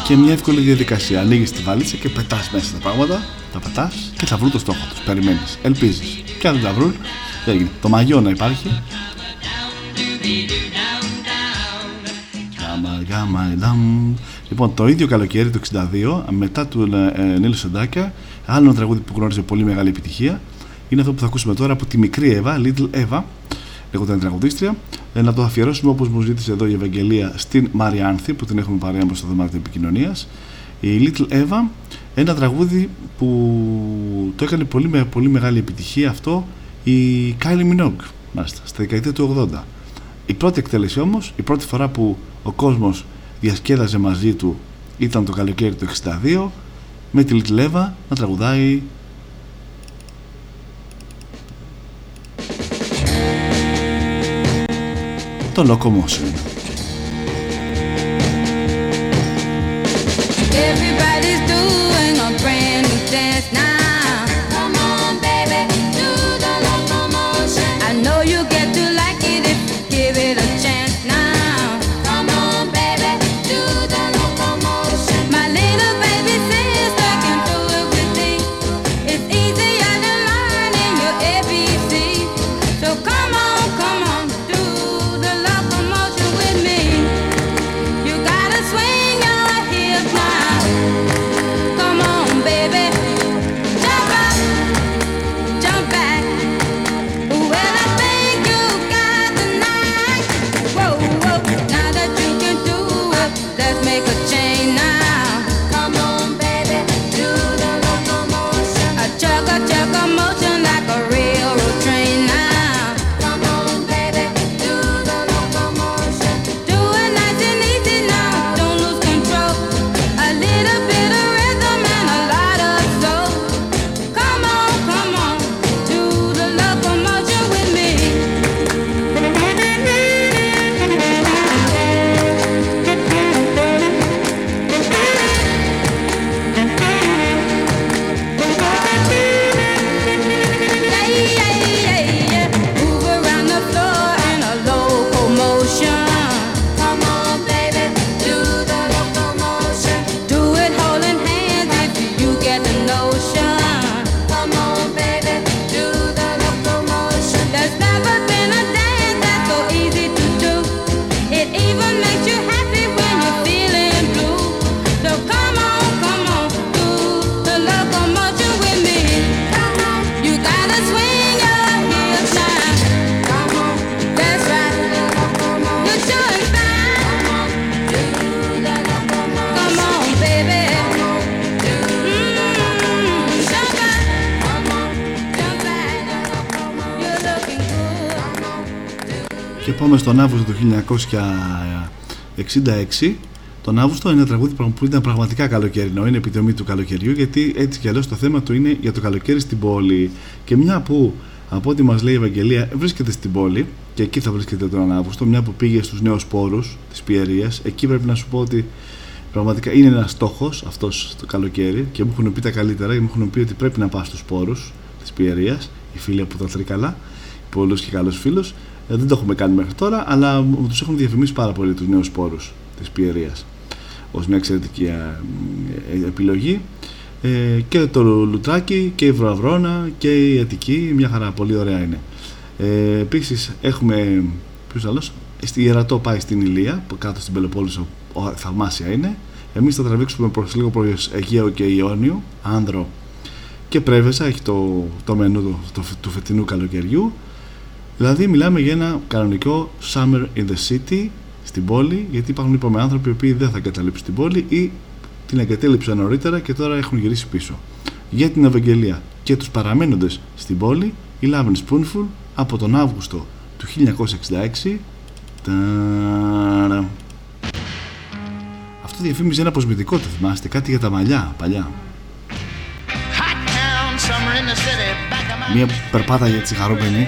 Και μια εύκολη διαδικασία. Ανοίγεις τη βαλίτσα και πετάς μέσα τα πράγματα, τα πετάς και θα βρουν το στόχο τους. Περιμένεις, ελπίζεις. Και αν δεν τα βρουν, δεν έγινε. Το μαγιό να υπάρχει. Γάμα, γάμα, δαμ. Λοιπόν, το ίδιο καλοκαίρι το 62, μετά του ε, ε, Νίλου Σεντάκια, άλλο ένα τραγούδι που γνώριζε πολύ μεγάλη επιτυχία, είναι αυτό που θα ακούσουμε τώρα από τη μικρή Εύα, Little Eva, λέγονταν τραγουδίστρια. Ε, να το αφιερώσουμε όπως μου ζήτησε εδώ η Ευαγγελία στην Μαριάνθη, που την έχουμε παρέα μας στο δωμάτιο επικοινωνίας. Η Little Eva, ένα τραγούδι που το έκανε πολύ, με, πολύ μεγάλη επιτυχία αυτό η Kylie Minogue, μάλιστα, στη δεκαετία του 80. Η πρώτη εκτέλεση όμως, η πρώτη φορά που ο κόσμος διασκέδαζε μαζί του ήταν το καλοκαίρι του 62 με τη Little Eva να τραγουδάει Esto lo como suena. Good. Και πάμε στον Αύγουστο του 1966. Τον Αύγουστο είναι ένα τραγούδι που ήταν πραγματικά καλοκαιρινό, είναι επιτομή του καλοκαιριού, γιατί έτσι κι αλλιώς το θέμα του είναι για το καλοκαίρι στην πόλη. Και μια που, από ό,τι μας λέει η Ευαγγελία, βρίσκεται στην πόλη και εκεί θα βρίσκεται τον Αύγουστο, μια που πήγε στους νέους πόρους της Πιερίας, εκεί πρέπει να σου πω ότι Πραγματικά είναι ένας στόχος αυτός το καλοκαίρι και μου έχουν πει τα καλύτερα. Μου έχουν πει ότι πρέπει να πάω στους πόρους της πιερίας, οι φίλοι από τα Τρίκαλα, πολλούς και καλούς φίλους. Ε, δεν το έχουμε κάνει μέχρι τώρα, αλλά μου τους έχουν διαφημίσει πάρα πολύ τους νέους σπόρους της πιερίας ως μια εξαιρετική ε, ε, επιλογή. Ε, και το Λουτράκι και η Βρωαβρώνα και η Αττική, μια χαρά, πολύ ωραία είναι. Ε, Επίσης έχουμε. Ποιος άλλος, στη Ιερατό πάει στην Ηλία, που κάτω στην Πελοπόλησο, θαυμάσια είναι. Εμείς θα τραβήξουμε προς λίγο προς Αιγαίο και Ιόνιο, Άνδρο και Πρέβεσα, έχει το, το μενού του, το, του φετινού καλοκαιριού. Δηλαδή μιλάμε για ένα κανονικό summer in the city στην πόλη, γιατί υπάρχουν είπαμε άνθρωποι οι οποίοι δεν θα εγκαταλείψουν την πόλη ή την εγκατέλειψαν νωρίτερα και τώρα έχουν γυρίσει πίσω. Για την Ευαγγελία και τους παραμένοντες στην πόλη, η Love Spoonful από τον Αύγουστο του 1966 Ταρα. Αυτό διαφήμιζε ένα αποσμητικό, το θυμάστε, κάτι για τα μαλλιά, παλιά. Μία περπάτα για τσιγαρόμενη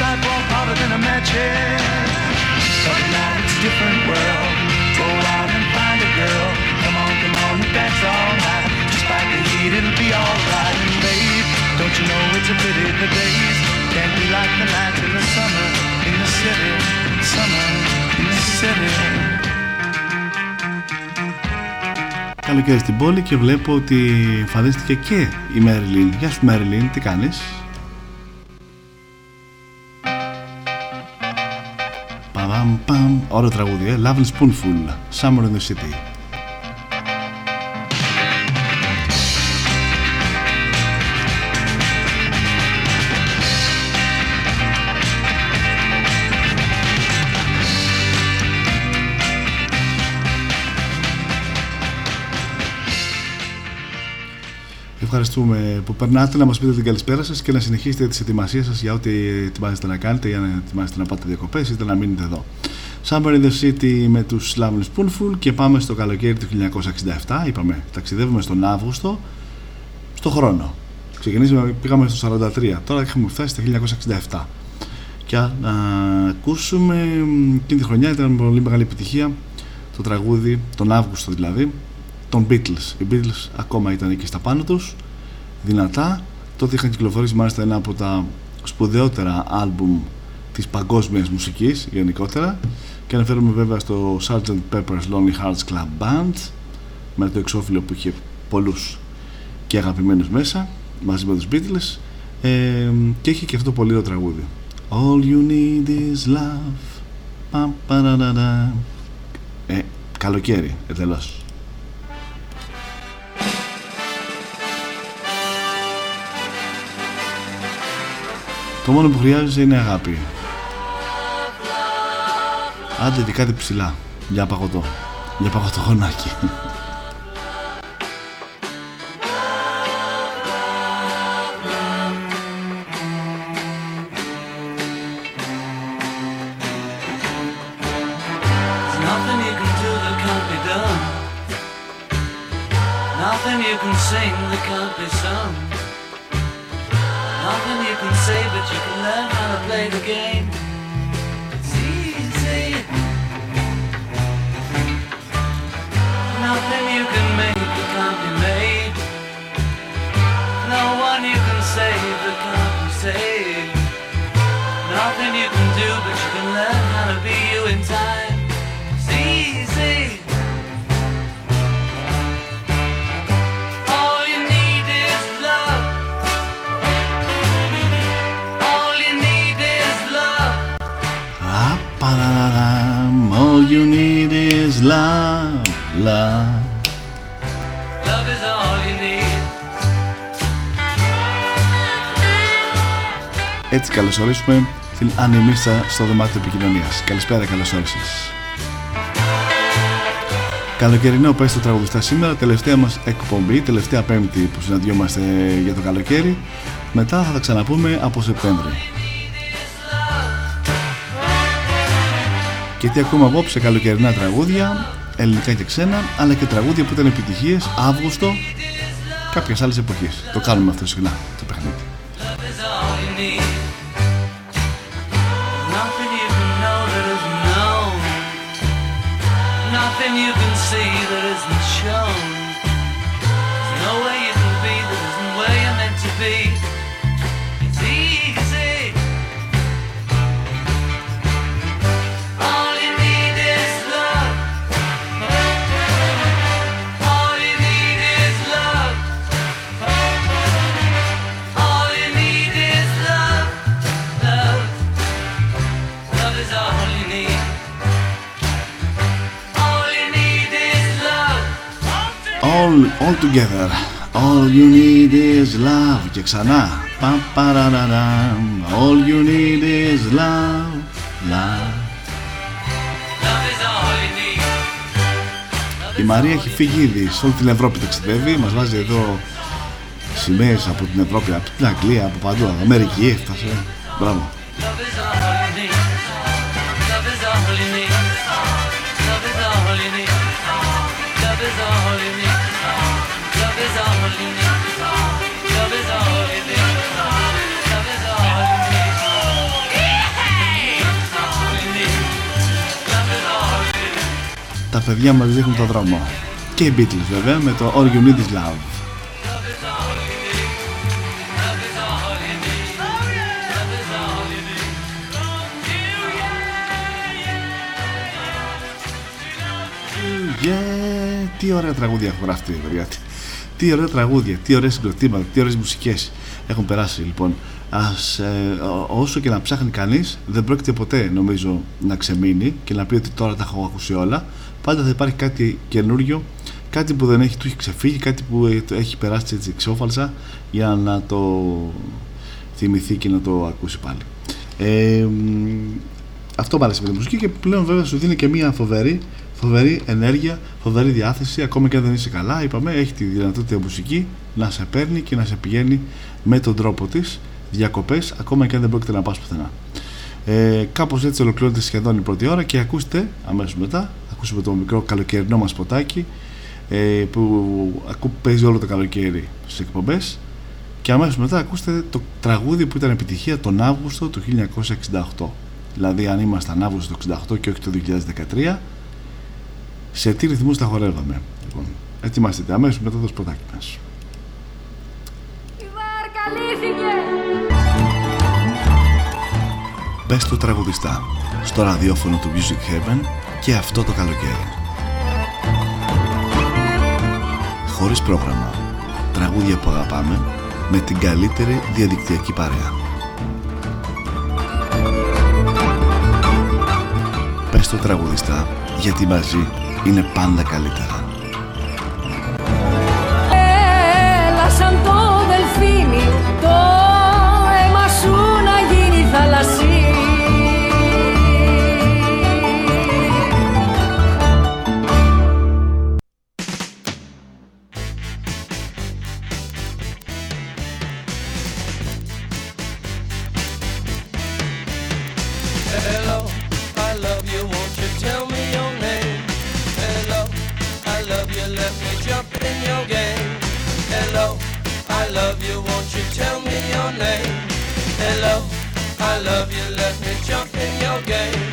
Sidewalk harder than a match head. But at night it's a different world. Go out and find a girl. Come on, come on, and dance all night. Despite the heat, it'll be alright. And babe, don't you know it's a pity the days can't be like the nights in the summer in the city. Summer in the city. Καλοκαίρι στην πόλη και βλέπω ότι εμφανίστηκε και η Μέριλιν. Γεια σου Μέριλιν, τι κάνεις? Ωραίο τραγούδι, ε; Love and Spoonful, Summer in the City. Ευχαριστούμε που περνάτε να μας πείτε την καλησπέρα σας και να συνεχίσετε τις ετοιμασίες σας για ό,τι ετοιμάζετε να κάνετε για να ετοιμάζετε να πάτε διακοπές είτε να μείνετε εδώ. Summer in the City με τους Slavin Spoonful και πάμε στο καλοκαίρι του 1967. Είπαμε, ταξιδεύουμε στον Αύγουστο, στο χρόνο. Ξεκινήσαμε, πήγαμε στο 43, τώρα έχουμε φτάσει στο 1967. Και να ακούσουμε εκείνη τη χρονιά ήταν πολύ μεγάλη επιτυχία το τραγούδι, τον Αύγουστο δηλαδή, των Beatles. Οι Beatles ακόμα ήταν εκεί στα πάνω τους, δυνατά. Τότε είχαν κυκλοφορήσει μάλιστα ένα από τα σπουδαιότερα άλμπουμ της παγκόσμιας μουσικής γενικότερα και αναφέρομαι βέβαια στο Sgt. Pepper's Lonely Hearts Club Band με το εξώφυλλο που είχε πολλούς και αγαπημένους μέσα μαζί με τους Beatles ε, και είχε και αυτό πολύ ωραίο τραγούδι All you need is love Πα, παραραρα. ε, καλοκαίρι εντελώς Το μόνο που χρειάζεσαι είναι αγάπη. Άντε τι κάτι ψηλά. Για παγωτό. Για παγωτό γονάκι. Καλωσορίσουμε την Ανεμίστα στο δωμάτιο επικοινωνίας. Καλησπέρα, καλώς όρισες. Καλοκαιρινό πες το τραγουδιστά σήμερα, τελευταία μας εκπομπή, τελευταία πέμπτη που συναντιόμαστε για το καλοκαίρι. Μετά θα τα ξαναπούμε από Σεπτέμβρη. Και τι ακούμε απόψε καλοκαιρινά τραγούδια, ελληνικά και ξένα, αλλά και τραγούδια που ήταν επιτυχίες Αύγουστο κάποιες άλλες εποχές. Το κάνουμε αυτό συχνά, Και ξανά. Πα, παραραραμ. All you need is love. Love. Love is all you need. Η Μαρία έχει φύγει ήδη σε όλη την Ευρώπη ταξιδεύει. Μας βάζει εδώ σημαίες από την Ευρώπη, από την Αγγλία, από παντού. Από Αμερική έφτασε. Μπράβο. Love is all you need. Τα παιδιά μας δείχνουν το δρόμο. Και οι Beatles βέβαια με το All You Need Is Love. Yeah, τι ωραία τραγούδια έχουν γραφτεί, παιδιά. Τι- Τι ωραία τραγούδια, τι ωραία συγκροτήματα, τι ωραίες μουσικές έχουν περάσει λοιπόν. Ας, ε, ό- όσο και να ψάχνει κανείς, δεν πρόκειται ποτέ νομίζω να ξεμείνει και να πει ότι τώρα τα έχω ακούσει όλα. Πάντα θα υπάρχει κάτι καινούριο, κάτι που δεν έχει, του έχει ξεφύγει, κάτι που ε, το έχει περάσει έτσι ξόφαλσα για να το θυμηθεί και να το ακούσει πάλι. Ε, μ, αυτό μου αρέσει με τη μουσική και πλέον βέβαια σου δίνει και μια φοβερή, φοβερή ενέργεια, φοβερή διάθεση. Ακόμα και αν δεν είσαι καλά, είπαμε, έχει τη δυνατότητα η μουσική να σε παίρνει και να σε πηγαίνει με τον τρόπο της διακοπές, ακόμα και αν δεν πρόκειται να πας πουθενά. Ε, Κάπως έτσι ολοκληρώνεται σχεδόν η πρώτη ώρα και ακούστε αμέσως μετά, θα ακούσουμε το μικρό καλοκαιρινό μας ποτάκι ε, που ακού, παίζει όλο το καλοκαίρι στις εκπομπές. Και αμέσως μετά ακούστε το τραγούδι που ήταν επιτυχία τον Αύγουστο του 1968. Δηλαδή αν ήμασταν Αύγουστο του 1968 και όχι το 2013, σε τι ρυθμούς τα χορεύαμε. Λοιπόν, ετοιμαστείτε αμέσως μετά το σποτάκι μας. Πες το τραγουδιστά στο ραδιόφωνο του Music Heaven και αυτό το καλοκαίρι. Χωρίς πρόγραμμα. Τραγούδια που αγαπάμε με την καλύτερη διαδικτυακή παρέα. Πες το τραγουδιστά γιατί μαζί είναι πάντα καλύτερα. Έλα σαν το δελφίνι το jump jump in your game.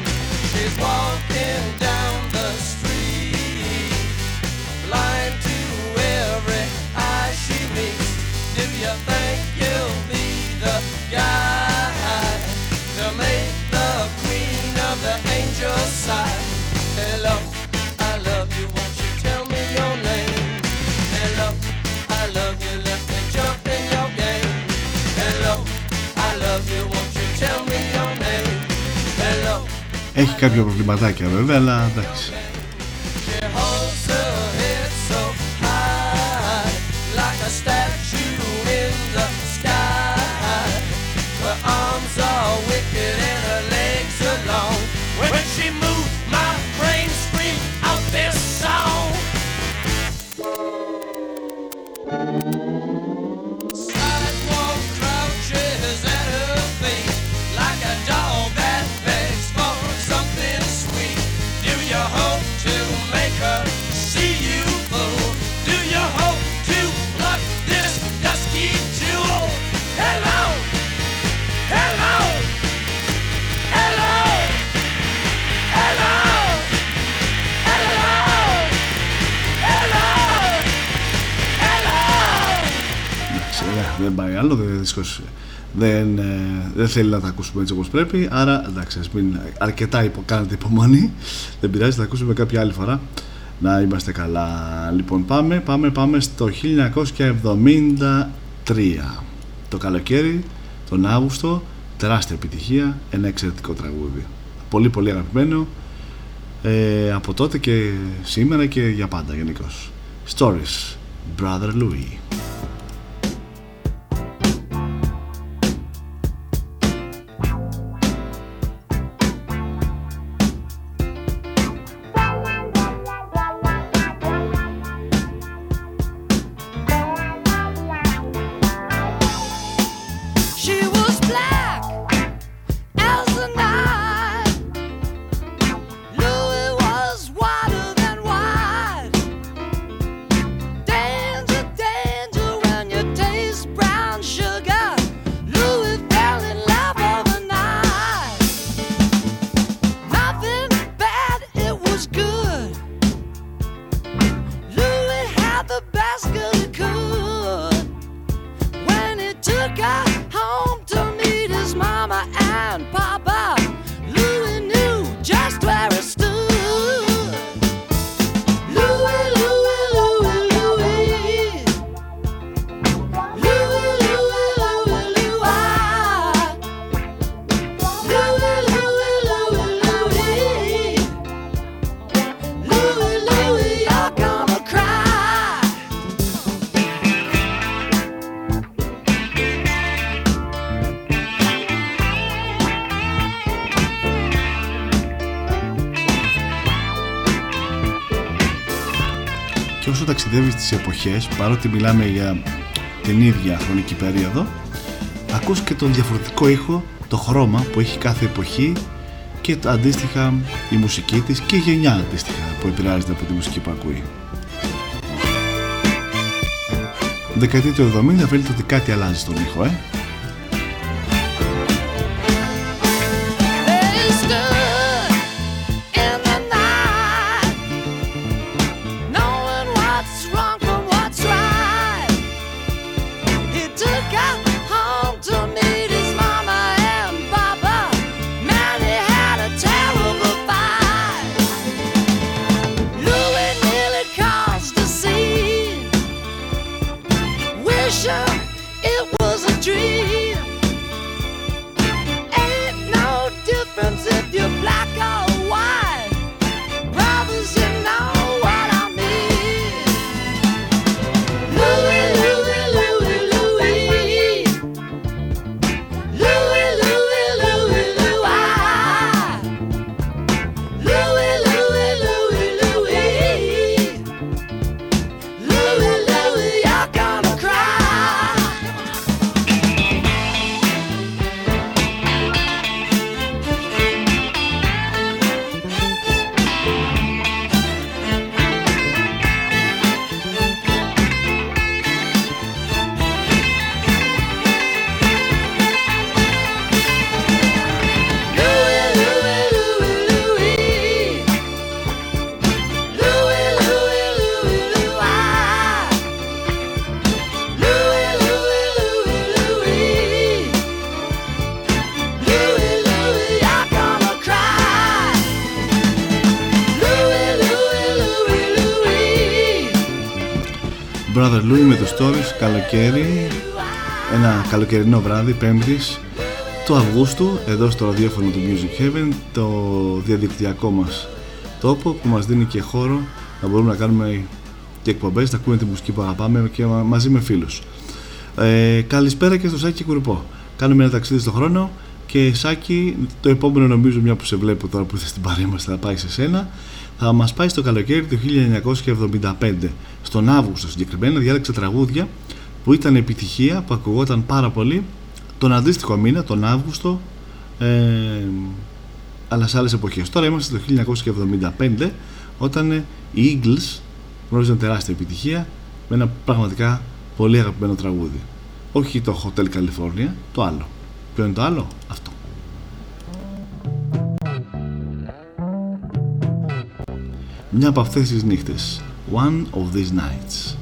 Έχει κάποια προβληματάκια βέβαια, αλλά εντάξει. Ε, δεν, ε, δεν θέλει να τα ακούσουμε έτσι όπως πρέπει άρα εντάξει ας μην αρκετά υπο, κάνετε υπομονή δεν πειράζει θα ακούσουμε κάποια άλλη φορά. Να είμαστε καλά. Λοιπόν πάμε πάμε πάμε στο 1973 το καλοκαίρι τον Αύγουστο τεράστια επιτυχία ένα εξαιρετικό τραγούδι. Πολύ πολύ αγαπημένο ε, από τότε και σήμερα και για πάντα γενικώς. Stories Brother Louis. παρότι μιλάμε για την ίδια χρονική περίοδο ακούς και τον διαφορετικό ήχο το χρώμα που έχει κάθε εποχή και αντίστοιχα η μουσική της και η γενιά αντίστοιχα που επηρεάζεται από τη μουσική που ακούει. Δεκαετία του 70 βλέπετε ότι κάτι αλλάζει στον ήχο ε; Καλοκαίρι, ένα καλοκαιρινό βράδυ, πέμπτης, του Αυγούστου, εδώ στο ραδιόφωνο του Music Heaven, το διαδικτυακό μας τόπο που μας δίνει και χώρο να μπορούμε να κάνουμε και εκπομπές, να ακούμε τη μουσική που αγαπάμε και μαζί με φίλους. Ε, καλησπέρα και στο Σάκη Κουρουπό. Κάνουμε ένα ταξίδι στον χρόνο και Σάκη, το επόμενο νομίζω μια που σε βλέπω τώρα που είσαι στην παρέα μας θα πάει σε σένα θα μας πάει στο καλοκαίρι του 1975 στον Αύγουστο συγκεκριμένα διάλεξε τραγούδια που ήταν επιτυχία που ακουγόταν πάρα πολύ τον αντίστοιχο μήνα, τον Αύγουστο ε, αλλά σε άλλες εποχές. Τώρα είμαστε το 1975 όταν οι Eagles γνώριζαν τεράστια επιτυχία με ένα πραγματικά πολύ αγαπημένο τραγούδι. Όχι το Hotel California, το άλλο. Ποιο είναι το άλλο, αυτό. Μια από αυτές τις νύχτες. One of these nights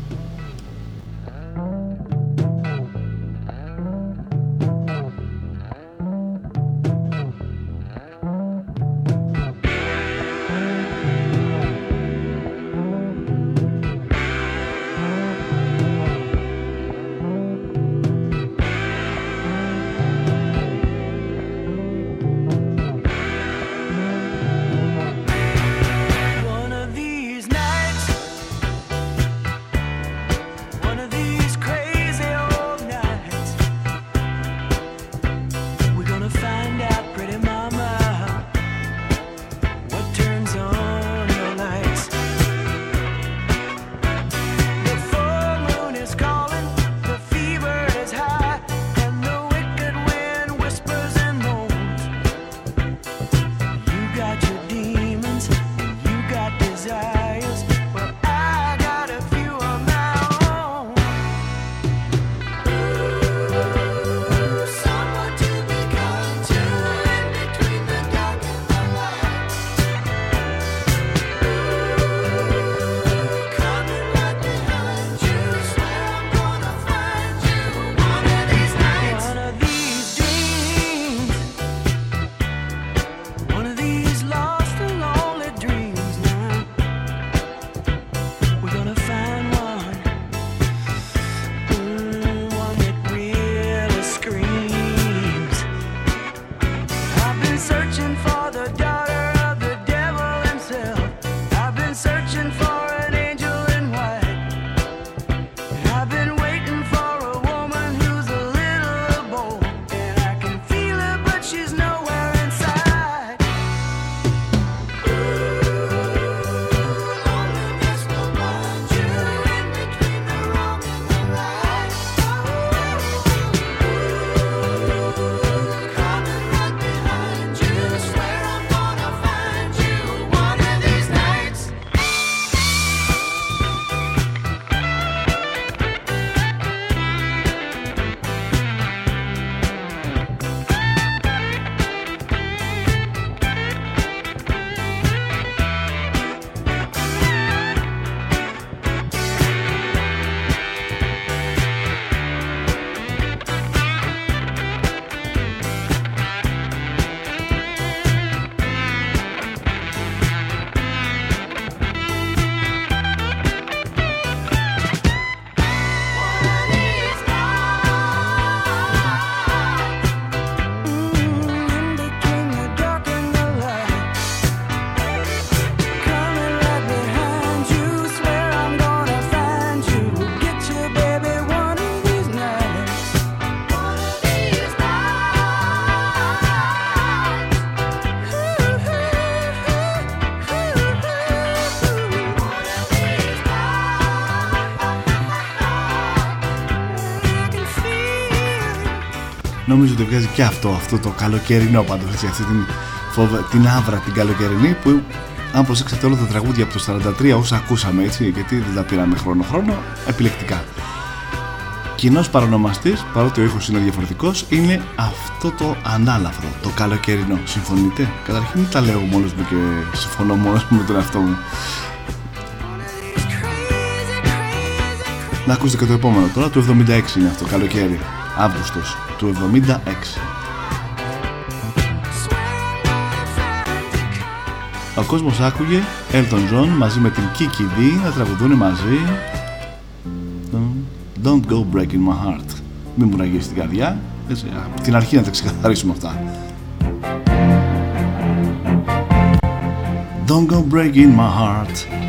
Νομίζω ότι βγάζει και αυτό, αυτό το καλοκαιρινό πάντως, έτσι, αυτή την, φοβε- την άβρα την καλοκαιρινή που αν προσέξετε όλα τα τραγούδια από το 43 όσα ακούσαμε έτσι, γιατί δεν τα πήραμε χρόνο-χρόνο, επιλεκτικά. Κοινός παρονομαστής, παρότι ο ήχος είναι διαφορετικός, είναι αυτό το ανάλαφρο, το καλοκαιρινό. Συμφωνείτε; Καταρχήν μην τα λέω μόνος μου και συμφωνώ μόνος μου με τον εαυτό μου. Να ακούσετε και το επόμενο τώρα, το 76 είναι αυτό, καλοκαίρι. Αύγουστος του 76. Ο κόσμος άκουγε Elton John μαζί με την Kiki D να τραγουδούν μαζί Don't go breaking my heart. Μην μου ραγίσει την καρδιά. Έτσι, από την αρχή να τα ξεκαθαρίσουμε αυτά. Don't go breaking my heart.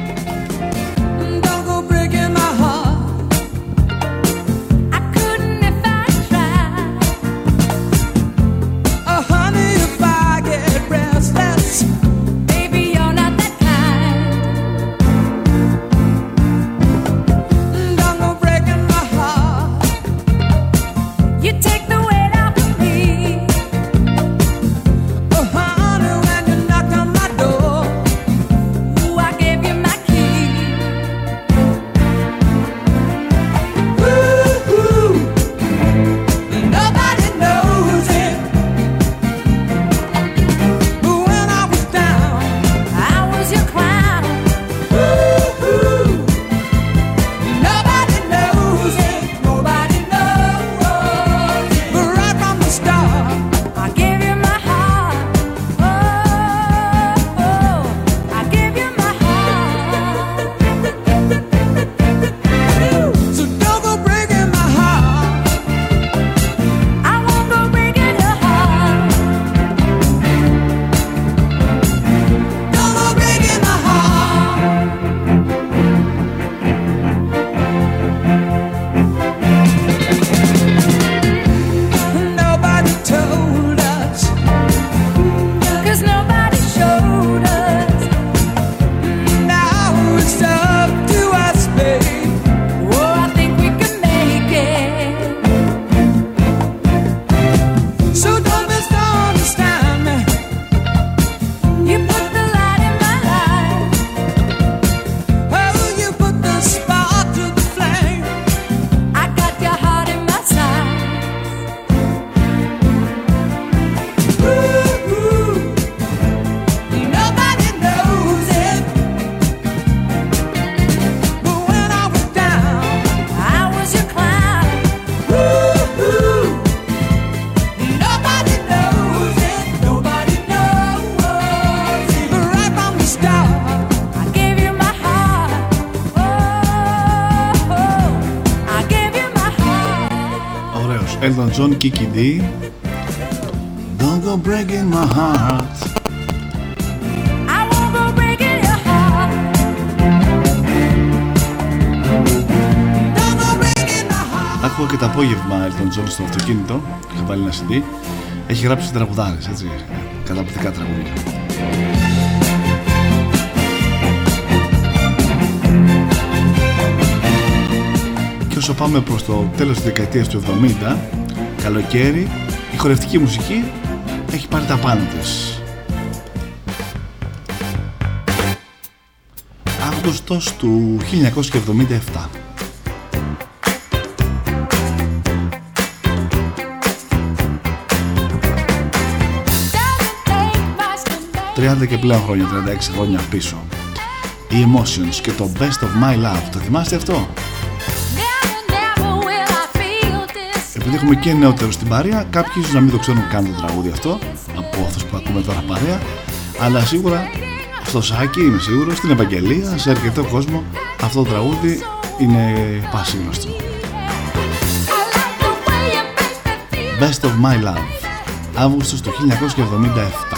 Elton John, Kiki D. Don't go breaking my heart. I won't go breaking your heart. Don't go breaking my heart. Άκουγα και το απόγευμα Elton John στο αυτοκίνητο. Είχα βάλει ένα CD. Έχει γράψει τραγουδάρες, έτσι. Καταπληκτικά τραγούδια. Και όσο πάμε προς το τέλος της δεκαετίας του 70, καλοκαίρι, η χορευτική μουσική έχει πάρει τα πάνω της. Αύγουστος του 1977. 30 και πλέον χρόνια, 36 χρόνια πίσω. Οι Emotions και το Best of My Love. Το θυμάστε αυτό; Επειδή έχουμε και νεότερους στην παρέα, κάποιοι ίσω να μην το ξέρουν καν το τραγούδι αυτό από αυτούς που ακούμε τώρα παρέα. Αλλά σίγουρα στο Σάκη είμαι σίγουρος, στην Ευαγγελία, σε αρκετό κόσμο αυτό το τραγούδι είναι πασίγνωστο. Best of My Love. Αύγουστος του 1977.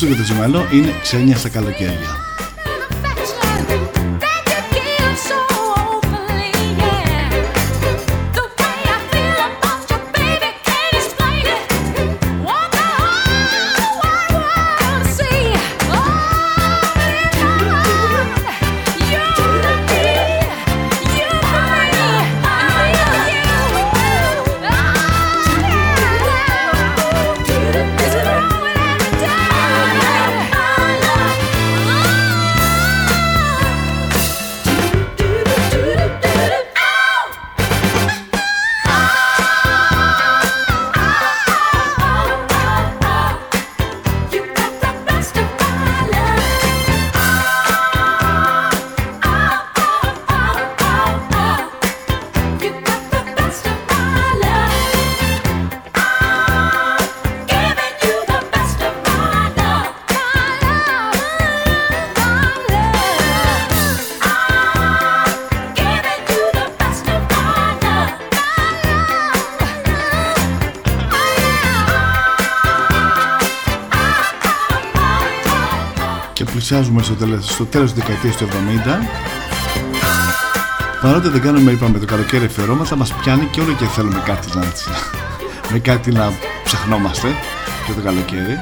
Το μόνο που σου έρχεται στο μυαλό είναι ξένια στα καλοκαίρια. Στο τέλος, στο τέλος της δεκαετίας του 70 παρότι δεν κάνουμε είπαμε το καλοκαίρι εφαιρώματα μας πιάνει και όλο και θέλουμε κάτι να, έτσι, με κάτι να ψαχνόμαστε για το καλοκαίρι.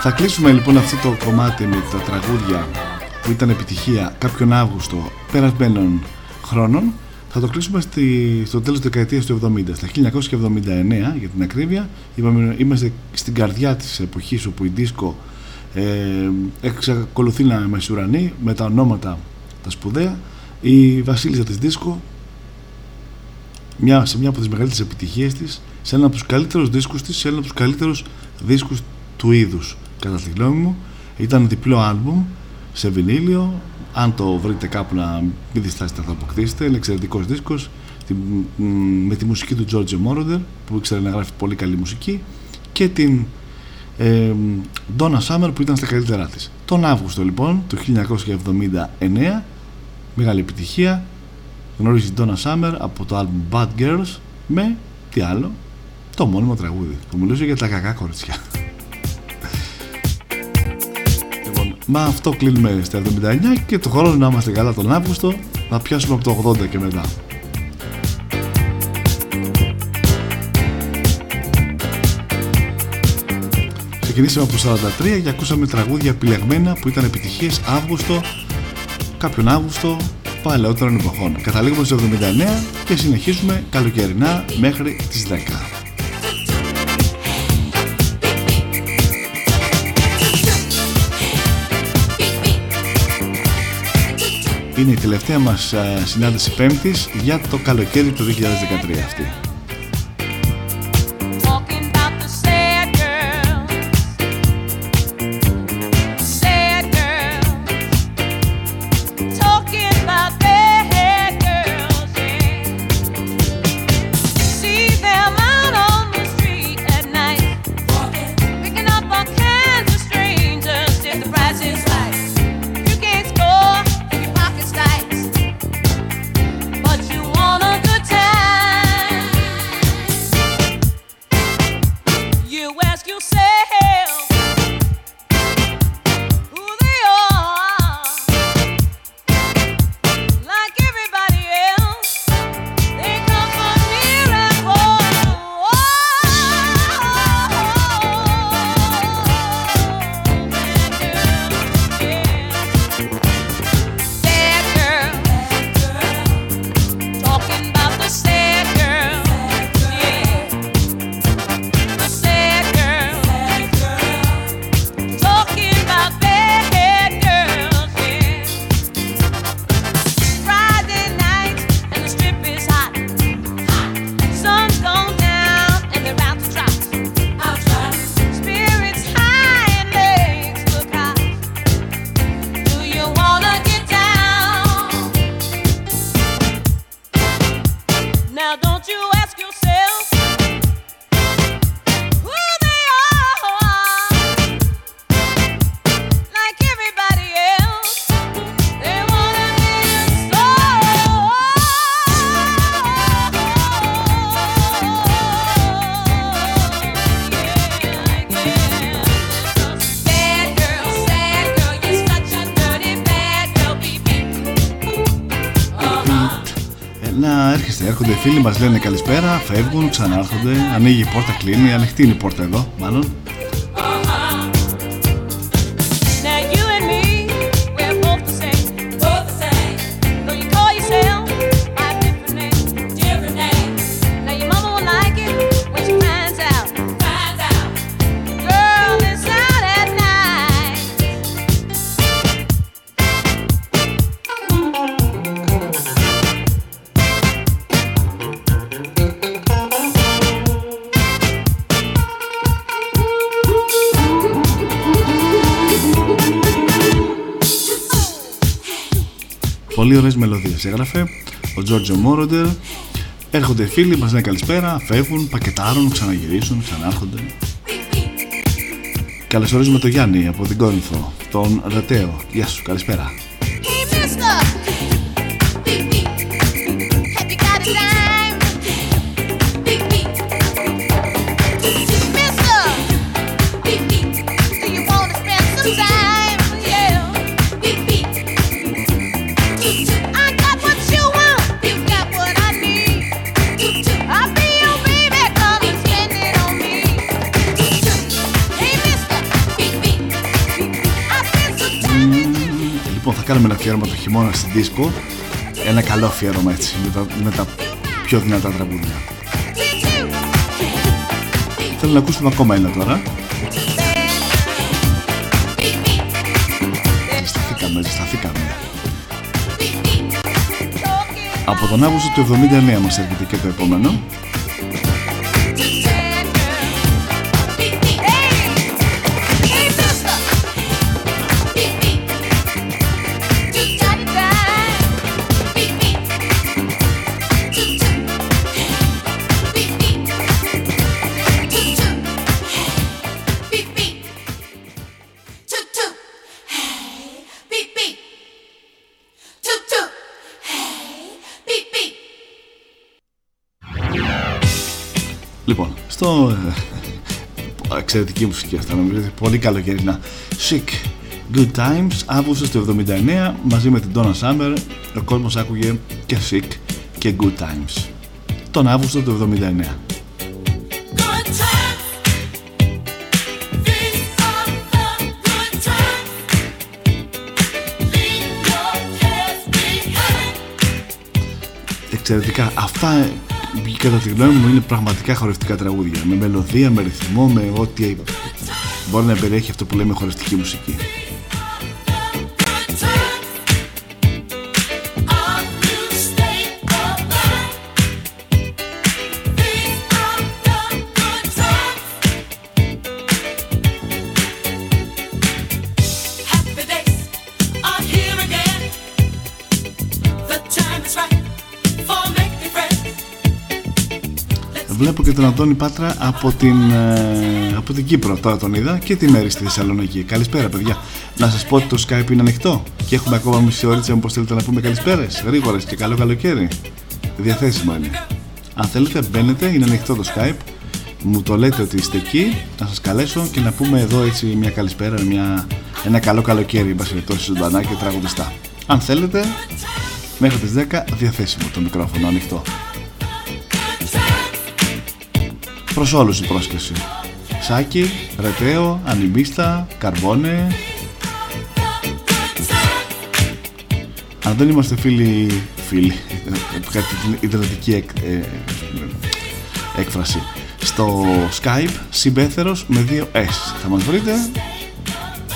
Θα κλείσουμε λοιπόν αυτό το κομμάτι με τα τραγούδια που ήταν επιτυχία κάποιον Αύγουστο περασμένων χρόνων. Θα το κλείσουμε στη, στο τέλος της δεκαετίας του 70 στα 1979 για την ακρίβεια. Είπαμε, είμαστε στην καρδιά της εποχής όπου η δίσκο ε, εξακολουθεί να είναι μεσουρανή με τα ονόματα τα σπουδαία. Η βασίλισσα της δίσκο μια, σε μια από τις μεγαλύτερες επιτυχίες της σε ένα από τους καλύτερους δίσκους της σε ένα από τους καλύτερους δίσκους του είδους κατά τη γνώμη μου. Ήταν διπλό άλμπουμ σε βινίλιο. Αν το βρείτε κάπου να μην διστάσετε να το αποκτήσετε είναι εξαιρετικός δίσκος με τη μουσική του George Moroder που ήξερε να γράφει πολύ καλή μουσική και την ε, Donna Summer που ήταν στα καλύτερά της. Τον Αύγουστο λοιπόν του 1979 μεγάλη επιτυχία γνωρίζει Donna Summer από το album Bad Girls με τι άλλο το μόνιμο τραγούδι που μιλούσε για τα κακά κοριτσιά. λοιπόν, μα αυτό κλείνουμε στα 79 και το χρόνο να είμαστε καλά τον Αύγουστο να πιάσουμε από το 80 και μετά. Ξεκινήσαμε από το 43 και ακούσαμε τραγούδια επιλεγμένα που ήταν επιτυχίες Αύγουστο, κάποιον Αύγουστο παλαιότερων εποχών. Καταλήγουμε στο 79 και συνεχίζουμε καλοκαιρινά μέχρι τις 10. Είναι η τελευταία μας ε, συνάντηση πέμπτης για το καλοκαίρι του 2013 αυτή. Έρχονται οι φίλοι μας λένε καλησπέρα, φεύγουν, ξανάρχονται, ανοίγει η πόρτα, κλείνει, ανοιχτή είναι η πόρτα εδώ μάλλον. Πολύ ωραίες μελωδίες έγραφε ο Τζόρτζο Μόροντερ. Έρχονται οι φίλοι μας λένε καλησπέρα, φεύγουν, πακετάρουν, ξαναγυρίσουν, ξανάρχονται. Καλωσορίζουμε τον Γιάννη από την Κόρινθο, τον Ρατέο. Γεια σου, καλησπέρα. Κάνουμε ένα αφιέρωμα το χειμώνα στην δίσκο. Ένα καλό αφιέρωμα έτσι, με τα, με τα πιο δυνατά τραγούδια. Θέλω να ακούσουμε ακόμα ένα τώρα. Ζεσταθήκαμε, ζεσταθήκαμε. Από τον Αύγουστο του 79 μας έρχεται και το επόμενο. Εξαιρετική μουσική αυτά νομίζω. Πολύ καλοκαιρινά Chic Good Times Αύγουστος του 79 μαζί με την Donna Summer ο κόσμος άκουγε και Chic και Good Times. Τον Αύγουστο του 79 εξαιρετικά. Αυτά ε, κατά τη γνώμη μου είναι πραγματικά χορευτικά τραγούδια. Με μελωδία, με ρυθμό, με ό,τι μπορεί να περιέχει αυτό που λέμε χορευτική μουσική Βλέπω και τον Αντώνη Πάτρα από την, ε, από την Κύπρο. Τώρα τον είδα και τη μέρη στη Θεσσαλονίκη. Καλησπέρα, παιδιά. Να σας πω ότι το Skype είναι ανοιχτό και έχουμε ακόμα μισή ώριτσα μου θέλετε να πούμε καλησπέρες. Γρήγορες και καλό καλοκαίρι. Διαθέσιμο είναι. Αν θέλετε, μπαίνετε, είναι ανοιχτό το Skype. Μου το λέτε ότι είστε εκεί, να σας καλέσω και να πούμε εδώ έτσι μια καλησπέρα, μια, ένα καλό καλοκαίρι, εν πάση περιπτώσει, ζωντανά και τραγουδιστά. Αν θέλετε, μέχρι τις 10 διαθέσιμο το μικρόφωνο ανοιχτό. Προς όλους η πρόσκληση. Σάκη, Ρετέο, Ανιμπίστα, Καρμπόνε. Αν δεν είμαστε φίλοι, φίλοι, κάτι την ιδρυτική εκ, ε, έκφραση. Στο Skype, συμπέθερος με δύο S. Θα μας βρείτε,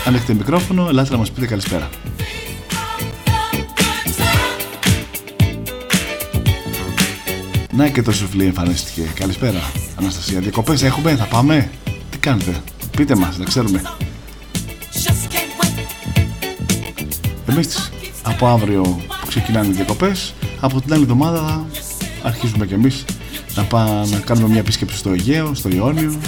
αν έχετε μικρόφωνο, ελάτε να μας πείτε καλησπέρα. Να και το σουφλί εμφανίστηκε. Καλησπέρα, Αναστασία. Διακοπές έχουμε, θα πάμε; Τι κάνετε, πείτε μας, να ξέρουμε. Εμείς από αύριο που ξεκινάνε οι διακοπές, από την άλλη εβδομάδα αρχίζουμε κι εμείς να, πά, να κάνουμε μια επίσκεψη στο Αιγαίο, στο Ιόνιο.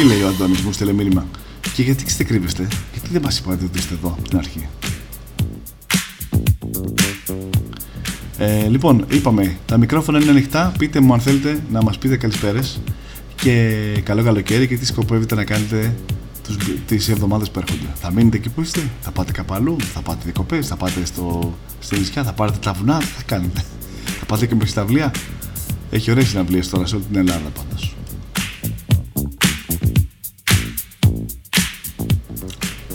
Αρχή, λέει ο Αντώνης μου, στέλνε μήνυμα. Και γιατί είστε; Κρύβεστε, γιατί δεν μας είπατε ότι είστε εδώ από την αρχή; Ε, λοιπόν, είπαμε, τα μικρόφωνα είναι ανοιχτά. Πείτε μου αν θέλετε να μας πείτε καλησπέρες και καλό καλοκαίρι και τι σκοπεύετε να κάνετε τους, τις εβδομάδες που έρχονται. Θα μείνετε εκεί που είστε, θα πάτε κάπου αλλού, θα πάτε διακοπές, θα πάτε στο, στη νησιά, θα πάρετε τα βουνά, τι θα κάνετε; Θα πάτε και με στα αυλία; Έχει ωραίες συναυλίες τώρα σε όλη την Ελλάδα πάντως.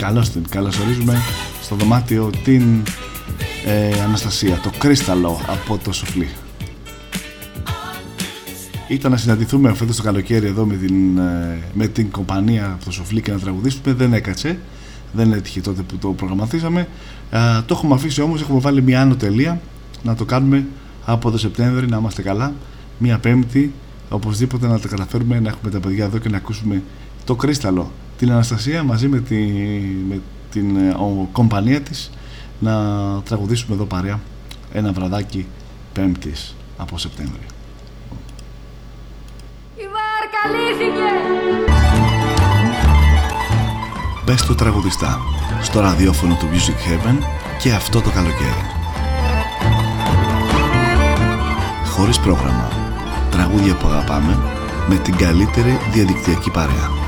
Καλώς την καλωσορίζουμε στο δωμάτιο την ε, Αναστασία, το κρίσταλο από το σοφλί. Ήταν να συναντηθούμε φέτος το καλοκαίρι εδώ με την, ε, με την κομπανία από το σοφλί και να τραγουδήσουμε, δεν έκατσε. Δεν έτυχε τότε που το προγραμματίσαμε. Ε, το έχουμε αφήσει όμως, έχουμε βάλει μια άνω τελεία να το κάνουμε από το Σεπτέμβρη, να είμαστε καλά. Μια Πέμπτη, οπωσδήποτε να τα καταφέρουμε να έχουμε τα παιδιά εδώ και να ακούσουμε το κρίσταλο. Την Αναστασία μαζί με, τη, με την ε, ο, κομπανία της να τραγουδήσουμε εδώ παρέα ένα βραδάκι Πέμπτης από Σεπτέμβρη. Η βάρκα λύθηκε. Πες το τραγουδιστά στο ραδιόφωνο του Music Heaven και αυτό το καλοκαίρι. Χωρίς πρόγραμμα. Τραγούδια που αγαπάμε με την καλύτερη διαδικτυακή παρέα.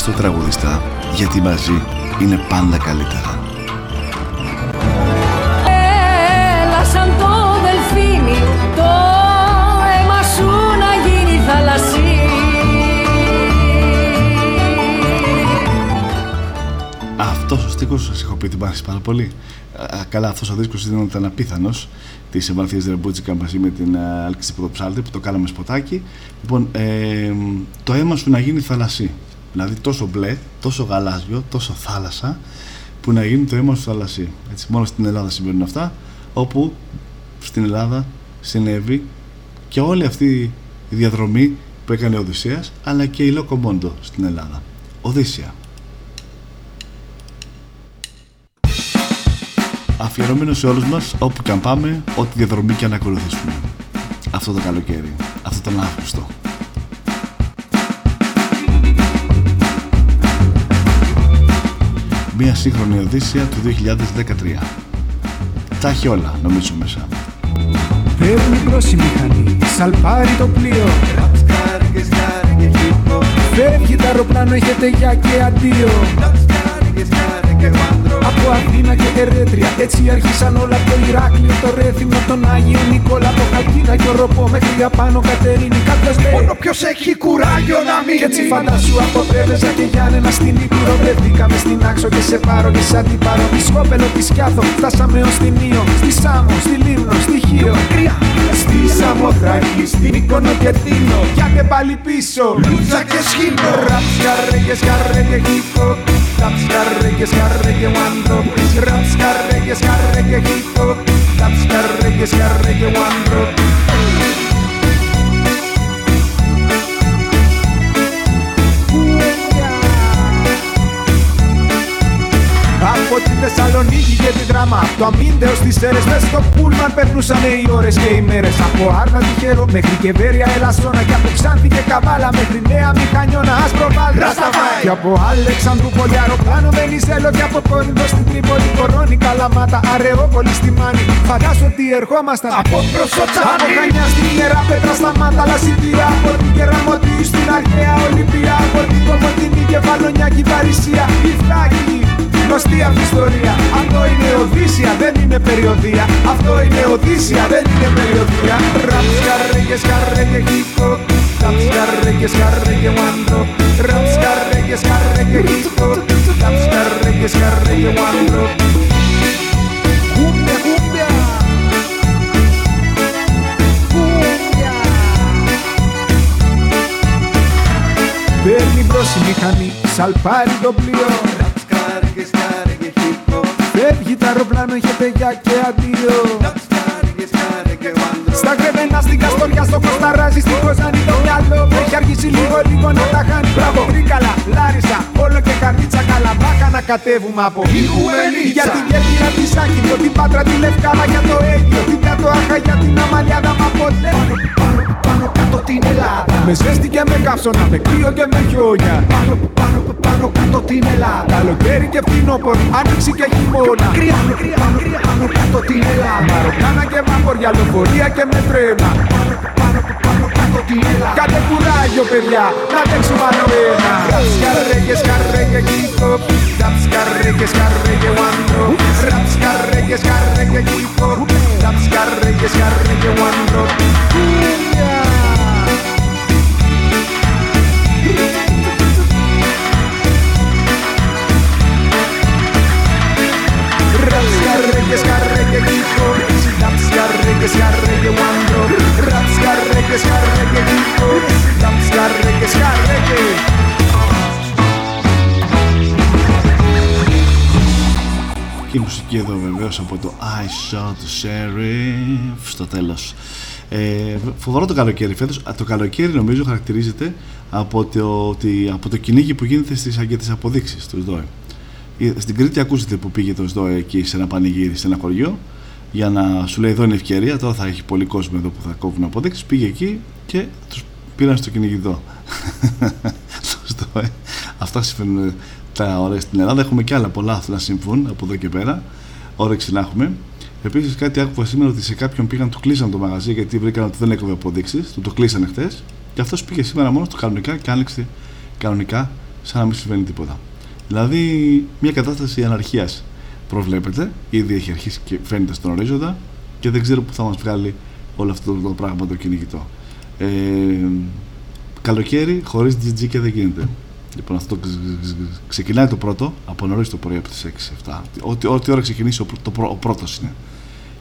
Πες το τραγουδιστά γιατί μαζί είναι πάντα καλύτερα. Έλα σαν το δελφίνι το αίμα σου να γίνει θαλασσί Αυτός ο στίχος σας έχω πει ότι μ' άρεσε πάρα πολύ. Α, καλά, αυτός ο δίσκος ήταν απίθανος της Ευαρθίας Ρεμπούτσικα μαζί με την α, Άλκηση Ποδοψάλτη που το κάναμε σποτάκι. Λοιπόν, ε, το αίμα σου να γίνει θαλασσί. Δηλαδή τόσο μπλε, τόσο γαλάζιο, τόσο θάλασσα που να γίνει το αίμα σου θαλασσί. Έτσι, μόνο στην Ελλάδα συμβαίνουν αυτά, όπου στην Ελλάδα συνέβη και όλη αυτή η διαδρομή που έκανε ο Οδυσσέας, αλλά και η Λοκομόντο στην Ελλάδα. Οδύσσια. Αφιερωμένο σε όλους μας, όπου και αν πάμε, ό,τι διαδρομή και αν ακολουθήσουμε. Αυτό το καλοκαίρι, αυτό τον Αύγουστο. Μία σύγχρονη Οδύσσια του 2013. Τα έχει όλα, νομίζω μέσα. Παίρνει μπρος η μηχανή, σαλπάρει το πλοίο Φεύγει το αεροπλάνο, έχετε για και αντίο Από Αθήνα και Ερέτρια, έτσι άρχισαν όλα από το Ηράκλειο, το Ρέθυμνο, τον Άγιο Νικόλα, το Χαλκίνα και ο Ροπό μέχρι για πάνω Κατερίνη. Κάποιος λέει, μόνο ποιος έχει κουράγιο να μην Και έτσι φαντάσου από Πρέβεζα και Γιάννενα στην Ήπειρο Βρεθήκαμε στην Άξο και σε πάρω και σε αντιπάρω Τη Σκόπελο, τη Σκιάθο, φτάσαμε ως την Ήο Στη Σάμο, στη Λίμνο, στη Χίο. Στη Σαμοθράκη, στην Μύκονο και Τίνο Πιάτε πάλι πίσω, Λούτσα και Σχήνο. Ραψ, καρέγες, καρέγε, χίπο Ραψ, καρέγες, καρέγε, βάντρο Ραψ, καρέγε, καρέγε, χίπο Ραψ, καρέγε, καρέγε, βάντρο Από τη Θεσσαλονίκη και τη δράμα Από το αμύντεο στις Σέρες Μες στο πούλμαν περνούσαν οι ώρες και οι μέρες. Από Άρνα τυχερό μέχρι και Βέρεια Ελασσόνα Και από Ξάνθη και Καβάλα μέχρι Νέα Μηχανιώνα Άσπρο Βάλ Ρασταφάι. Και από Αλεξανδρούπολη αεροπλάνο Βενιζέλο Και από Κόρινθο στην Τρίπολη Κορώνη Καλαμάτα Αρεόπολη στη Μάνη. Φαντάσου ότι ερχόμασταν. Από Προσοτσάνη. Από Χανιά στην Ιερά Πέτρα στα Μάτα Λασιτία Από την Κεραμωτή στην Αρχαία Ολυμπία Από την Κομωτινή Κεφαλονιά Παρισία Η Φλάκη γνωστή αυτή ιστορία. Αυτό είναι Οδύσσια, δεν είναι περιοδία. Αυτό είναι Οδύσσια, δεν είναι περιοδία. Ραψ, καρέγε, καρέγε, χίπο. Ραψ, καρέγε, καρέγε, βάντρο. Ραψ, καρέγε, καρέγε, χίπο. Ραψ, καρέγε, καρέγε, βάντρο. Κούμπια, κούμπια. Κούμπια. Παίρνει μπρος η μηχανή, σαλπάρει το πλοίο Φεύγει το αεροπλάνο, είχε παιδιά και αντίο Στα κρεβένα, στην Καστοριά, στο Κοσταράζι, στην Κοζάνη το μυαλό. Μου Έχει αργήσει λίγο, λίγο να τα χάνει. Μπράβο, Τρίκαλα, Λάρισα, όλο και καρδίτσα Καλαμπάκανα να κατέβουμε από Ιγουελίτσα Για την Κέρκυρα τη Σάκη, την Πάτρα τη Λευκάδα για το Αίγιο. Την Κατοάχα για την Αμαλιάδα μα ποτέ πάνω, πάνω κάτω την Ελλάδα. Με ζέστη και με καύσωνα, με κρύο και με χιόνια. Πάνω, πάνω, πάνω κάτω την Ελλάδα. Καλοκαίρι και φθινόπωρο, άνοιξη και χειμώνα. Κρύα, κρύα, κρύα, πάνω κάτω την Ελλάδα. Μαροκάνα και βαποριά, λεωφορεία και με τρένα Πάνω, πάνω, πάνω κάτω την Ελλάδα. Κάντε κουράγιο παιδιά, να αντέξουμε άλλο ένα. Raps, καρέγε, καρέγε, hip hop Raps, καρέγε, καρέγε, one drop. Raps, καρέγε, καρέγε, hip hop Raps, καρέγε, καρέγε, one drop καρέγε, καρέγε, one drop Raps, καρέγε, καρέγε, hip hop Raps, καρέγε, καρέγε Και η μουσική εδώ βεβαίως από το I Shot the Sheriff στο τέλος. Ε, φοβερό το καλοκαίρι φέτος. Α, Το καλοκαίρι νομίζω χαρακτηρίζεται από το, ότι, από το κυνήγι που γίνεται στις, και τις αποδείξεις του ΣΔΟΕ. Ε, Στην Κρήτη ακούσατε που πήγε το ΣΔΟΕ εκεί σε ένα πανηγύρι, σε ένα χωριό για να σου λέει εδώ είναι ευκαιρία, τώρα θα έχει πολύ κόσμο εδώ που θα κόβουν αποδείξεις. Πήγε εκεί και τους πήραν στο κυνηγητό. στο ΣΔΟΕ. Αυτά συμβαίνουν τα ωραία στην Ελλάδα. Έχουμε και άλλα πολλά να συμβούν από εδώ και πέρα. Όρεξη να έχουμε. Επίσης, κάτι άκουγα σήμερα ότι σε κάποιον πήγαν, του κλείσαν το μαγαζί γιατί βρήκαν ότι δεν έκοβε αποδείξεις. Του το κλείσανε χθες. Και αυτός πήγε σήμερα μόνος του κανονικά και άνοιξε κανονικά σαν να μην συμβαίνει τίποτα. Δηλαδή, μια κατάσταση αναρχίας προβλέπεται. Ήδη έχει αρχίσει και φαίνεται στον ορίζοντα και δεν ξέρω πού θα μας βγάλει όλο αυτό το πράγμα το κυνηγητό. Ε, καλοκαίρι χωρίς GG και δεν γίνεται. Λοιπόν, αυτό ξ- ξ- ξ- ξεκινάει το πρώτο από νωρίς το πρωί από τις 6-7. Ό,τι, ό,τι ώρα ξεκινήσει ο, πρω- το, πρω- ο πρώτος είναι.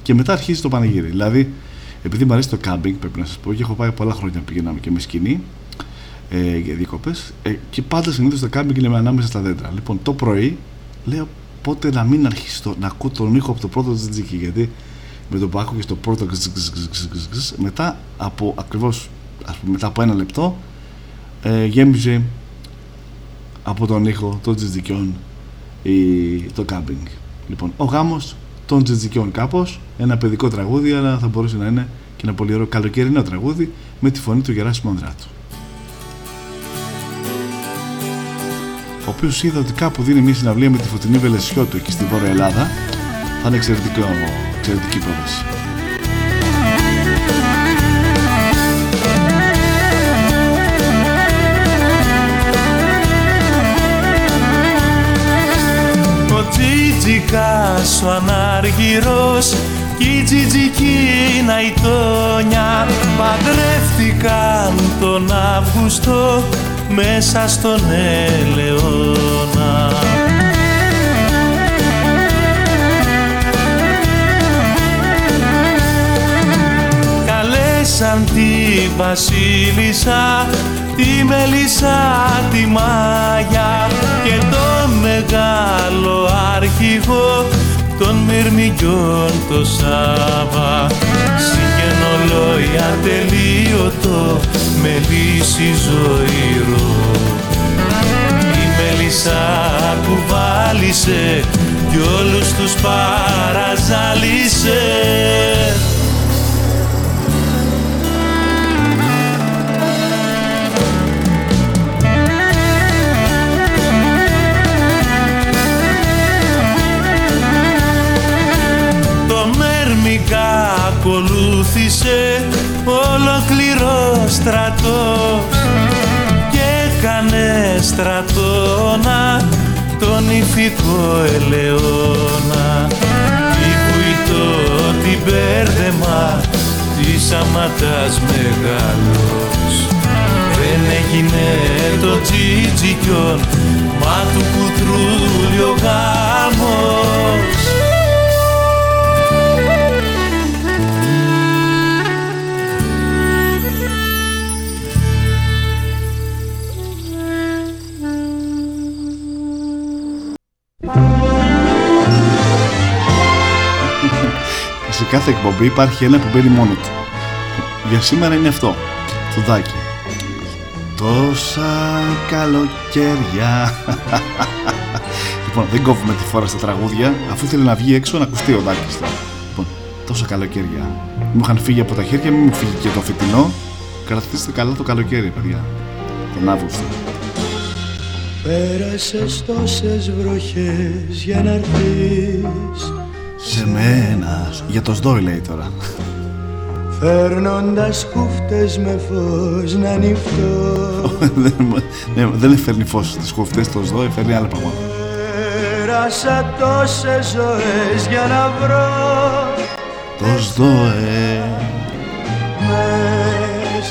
Και μετά αρχίζει το πανηγύρι. Δηλαδή, επειδή μου αρέσει το κάμπινγκ, πρέπει να σας πω, και έχω πάει πολλά χρόνια πηγαίναμε και με σκηνή ε, για διακοπέ. Ε, και πάντα συνήθως το κάμπινγκ είναι ανάμεσα στα δέντρα. Λοιπόν, το πρωί λέω πότε να μην αρχίσει το, να ακούω τον ήχο από το πρώτο τζιτζίκι. Γιατί με το που άκουγε το πρώτο ξ, ξ, ξ, ξ, ξ, ξ, μετά από ακριβώς μετά από ένα λεπτό ε, γέμιζε από τον ήχο των τζιτζικιών η, το κάμπινγκ. Λοιπόν, ο γάμος των τζιτζικιών κάπως, ένα παιδικό τραγούδι, αλλά θα μπορούσε να είναι και ένα πολύ ωραίο καλοκαιρινό τραγούδι με τη φωνή του Γεράσιμου Ανδράτου. Ο οποίος είδα ότι κάπου δίνει μια συναυλία με τη φωτεινή Βελεσιώτου εκεί στη Βόρεια Ελλάδα. Θα είναι εξαιρετικό, εξαιρετική πρόταση. Ο Τζιτζικάς ο ανάργυρος κι η Τζιτζικίνα η Τόνια παντρεύτηκαν τον Αύγουστο μέσα στον Ελαιώνα. Καλέσαν τη Βασίλισσα, τη Μελισσά, τη Μάγια και τον μεγάλο αρχηγό των Μυρμικιών το Σάβα. Συγγενολόι ατελείωτο με λύση ζωηρό. Η Μελισσά κουβάλισε κι όλους τους παραζάλισε. Ακολούθησε ολοκληρό στρατός και έκανε στρατόνα τον ηφικό ελαιόνα η βουητό την μπέρδεμα της αματάς μεγάλος δεν έγινε το τζιτζικιόν μα του κουτρούλι ο γάμος κάθε εκπομπή υπάρχει ένα που μπαίνει μόνο του. Για σήμερα είναι αυτό. Το δάκι. Τόσα καλοκαίρια Λοιπόν δεν κόβουμε τη φορά στα τραγούδια Αφού ήθελε να βγει έξω να ακουστεί ο Δάκης τώρα. Λοιπόν τόσα καλοκαίρια Μου είχαν φύγει από τα χέρια Μην μου φύγει και το φετινό Κρατήστε καλά το καλοκαίρι παιδιά Τον Αύγουστο Πέρασες τόσες βροχές για να έρθεις Σε μένα. Για το Σδόη λέει τώρα. Φέρνοντας κούφτες με φως να ανοιχτώ δεν, ναι, δεν φέρνει φως στις χουφτές το Σδόη Φέρνει άλλα πράγματα. Πέρασα τόσες ζωές για να βρω Το Σδόε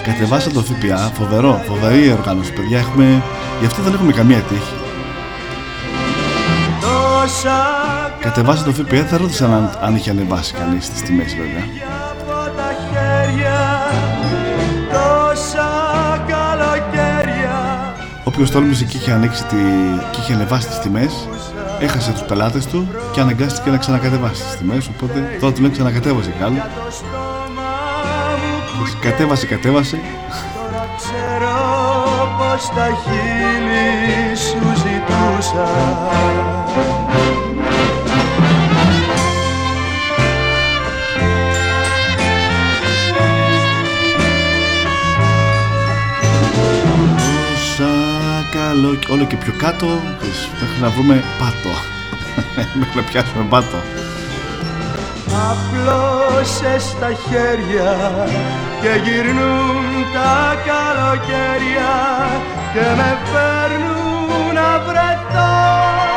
Κατεβάσα το ΦΠΑ, φοβερό, φοβερή οργάνωση παιδιά έχουμε, Γι' αυτό δεν έχουμε καμία τύχη. Τόσα Κατεβάσα το ΦΠΑ, δεν ρώτησαν αν, αν είχε ανεβάσει κανείς τις τιμές βέβαια. Από τα χέρια Τόσα καλοκαίρια Όποιος τόλμησε και είχε ανοίξει τη... και είχε ανεβάσει τις τιμές έχασε τους πελάτες του και αναγκάστηκε να ξανακατεβάσει τις τιμές οπότε τώρα του λέει ξανακατέβασε κι άλλο. Κατέβασε κατέβασε. Ξέρω πως τα χείλη σου ζητούσα καλό όλο και πιο κάτω μέχρι να βρούμε πάτο. Μέχρι να πιάσουμε πάτο. Απλώσες τα χέρια και γυρνούν τα καλοκαίρια και με φέρνουν να βρεθώ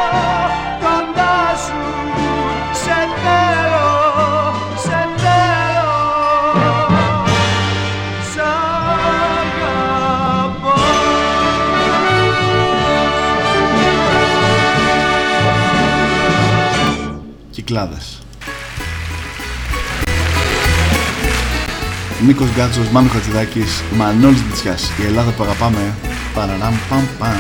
Κυκλάδες. Νίκος Γκάτσος, Μάνο Χατζηδάκης, Μανώλης Μπιτσιάς Η Ελλάδα που αγαπάμε. Παραραμ παμ παμ.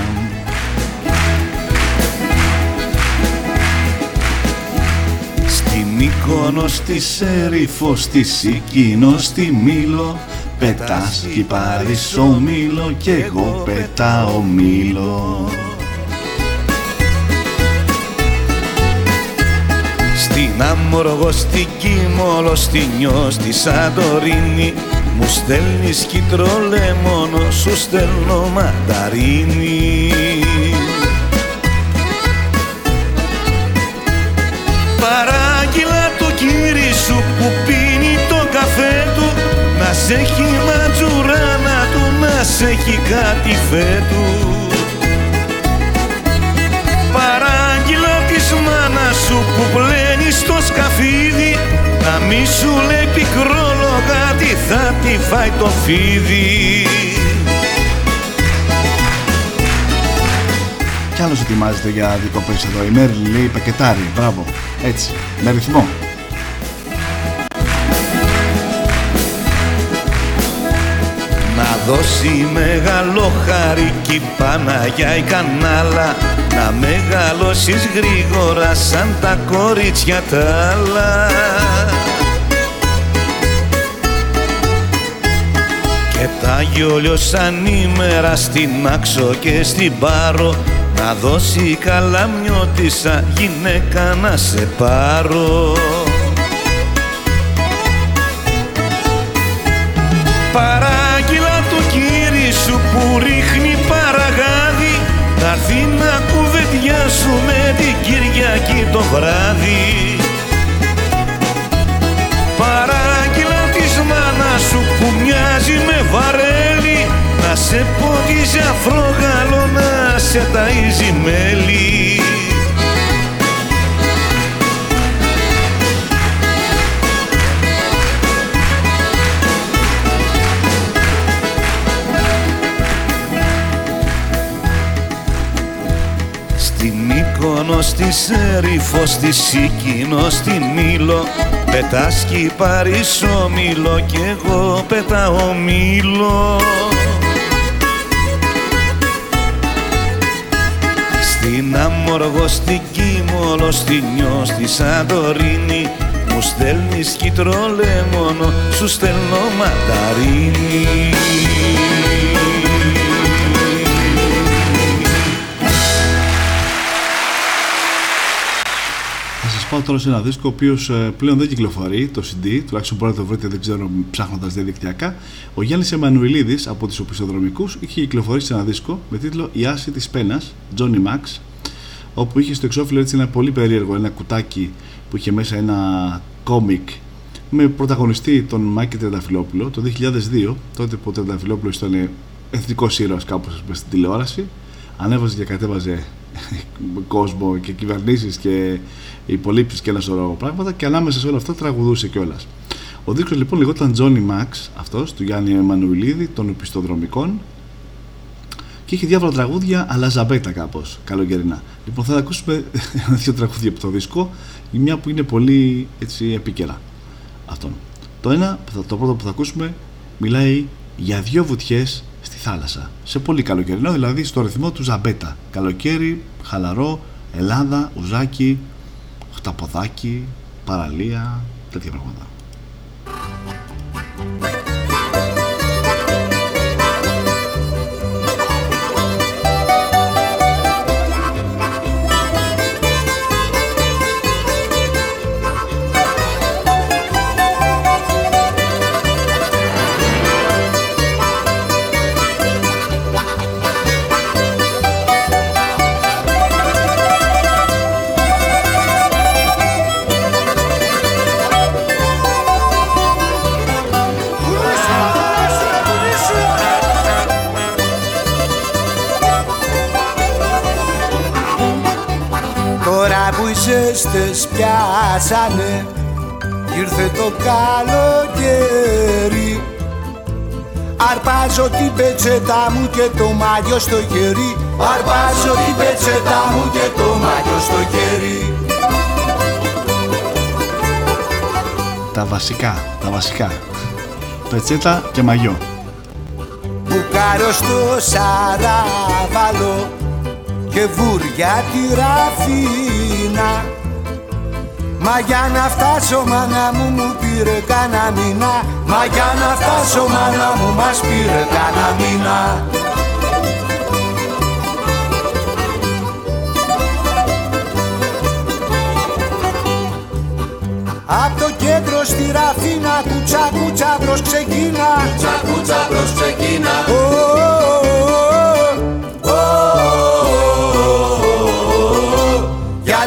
Στη Μύκονο, στη Σερίφο, στη Σικίνο, στη Μήλο Πετάς κι πάρεις ο Μήλο κι εγώ πετάω Μήλο Στην Άμοργο, στην Κίμολο, στη Νιό, στη Σαντορίνη Μου στέλνεις κυτρολέμονο, σου στέλνω μανταρίνι. Παράγγειλα το κύρι σου που πίνει το καφέ του. Να σε έχει ματζουράνα του, να σε έχει κάτι φέτου. Παράγγειλα της μάνας σου που πλένει στο σκαφίδι Να μη σου λέει πικρόλογα τι θα τη φάει το φίδι. Κι άλλος ετοιμάζεται για διακοπές εδώ Η Μέρλι λέει πακετάρι, μπράβο. Έτσι, με ρυθμό. Να δώσει μεγάλο χαρίκι Παναγιά η κανάλα Να μεγαλώσεις γρήγορα σαν τα κορίτσια τα άλλα. Και τα γιόλιο σαν ημέρα στην άξο και στην πάρο. Να δώσει καλαμιώτησα γυναίκα να σε πάρω. Παράγγειλα το κύρι σου που ρίχνει παραγάδι. Να έρθει να κουβεντιάσουμε την Κυριακή το βράδυ. Παράγγειλα της μάνας σου που μοιάζει με βαρέλι. Να σε πόδιζει αφρόγαλο να σε ταΐζει μέλι Μύκονο, στη Σερίφο, στη Σικίνο, στη Μήλο. Πετάς κι πάρεις ο Μήλο κι εγώ πετάω Μήλο. Στην Αμόργο, στην Κίμολο, στη Νιό, στη Σαντορίνη Μου στέλνεις κυτρολέμονο, σου στέλνω μανταρίνι Άχθρος ένα δίσκο ο οποίος ε, πλέον δεν κυκλοφορεί το CD, τουλάχιστον μπορείτε να το βρείτε δεν ξέρω ψάχνοντας διαδικτυακά. Ο Γιάννης Εμμανουηλίδης από τους οπισθοδρομικούς είχε κυκλοφορήσει ένα δίσκο με τίτλο «Η Άση της Πένας», Johnny Max, όπου είχε στο εξώφυλλο έτσι ένα πολύ περίεργο, ένα κουτάκι που είχε μέσα ένα κόμικ με πρωταγωνιστή τον Μάκη Τρενταφυλόπουλο το 2002, τότε που ο Τρενταφυλόπουλος ήταν εθνικός ήρωας κάπως ας πούμε, στην τηλεόραση, ανέβαζε και κατέβαζε κόσμο και κυβερνήσεις και υπολείψεις και ένα σωρό πράγματα και ανάμεσα σε όλα αυτά τραγουδούσε κιόλας. Ο δίσκος λοιπόν λεγόταν Johnny Max αυτός του Γιάννη Εμμανουηλίδη των Επιστοδρομικών και είχε διάφορα τραγούδια αλλά ζαμπέτα κάπως καλοκαιρινά. Λοιπόν θα ακούσουμε δύο τραγούδια από το δίσκο η μια που είναι πολύ έτσι επίκαιρα αυτόν. Το ένα, το πρώτο που θα ακούσουμε μιλάει για δύο βουτιές στη θάλασσα. Σε πολύ καλοκαιρινό, δηλαδή στο ρυθμό του Ζαμπέτα. Καλοκαίρι, χαλαρό, Ελλάδα, ουζάκι, χταποδάκι, παραλία, τέτοια πράγματα. Πιάσανε Ήρθε το καλοκαίρι Αρπάζω την πετσέτα μου και το μάγιο στο χέρι Αρπάζω την πετσέτα μου και το μάγιο στο χέρι Τα βασικά, τα βασικά. Πετσέτα και μαγιό. Μπουκάρω στο σαράβαλο και βούρια τη ραφίνα Μα για να φτάσω μάνα μου μου πήρε κάνα μήνα. Μα για να φτάσω μάνα μου μας πήρε κάνα μήνα. Απ' το κέντρο στη Ραφίνα κουτσά κουτσά μπρος ξεκίνα. Κουτσά κουτσά μπρος ξεκίνα. Για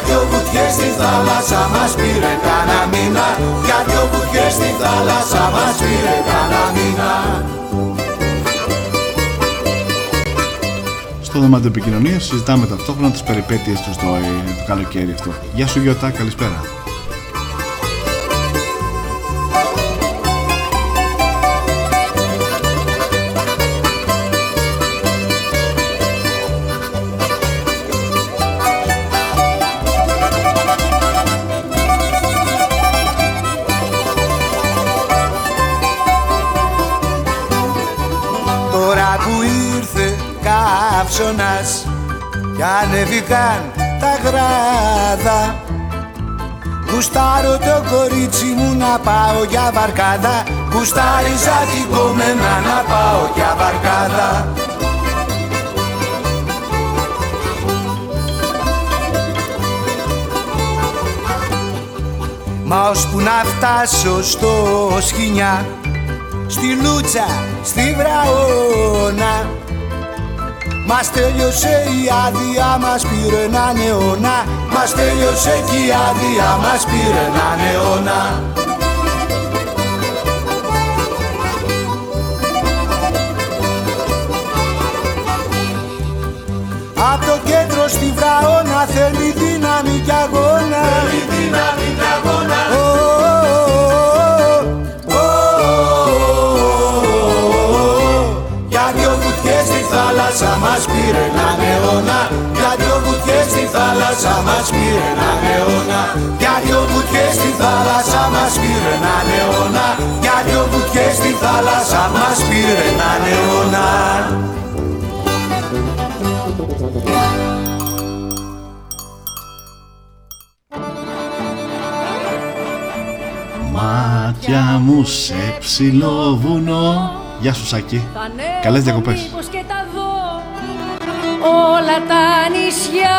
δυο βουτιές στη θάλασσα μας πήρε κάνα μήνα Για δυο βουτιές στη θάλασσα μας πήρε κάνα μήνα Στο δωμάτιο επικοινωνίας συζητάμε ταυτόχρονα τις περιπέτειες του στο ε, το καλοκαίρι αυτό. Γεια σου Γιώτα, καλησπέρα. Καύσωνας κι ανεβήκαν τα γράδα. Γουστάρω το κορίτσι μου να πάω για βαρκάδα. Γουστάριζα την κομμένα να πάω για βαρκάδα. Μα ώσπου να φτάσω στο σκηνιά Στη Λούτσα, στη Βραώνα Μας τέλειωσε η άδεια, μας πήρε έναν αιώνα. Μας τέλειωσε και η άδεια, μας πήρε έναν αιώνα. Απ' το κέντρο στη Βραώνα θέλει δύναμη κι αγώνα. Θέλει δύναμη μας πήρε έναν αιώνα Για δυο βουτιές στη θάλασσα μας πήρε έναν αιώνα Για δυο βουτιές στη θάλασσα μας πήρε έναν αιώνα Μάτια μου σε ψηλό βουνό. Γεια σου Σάκη. Καλές διακοπές. Μήπως και τα δω όλα τα νησιά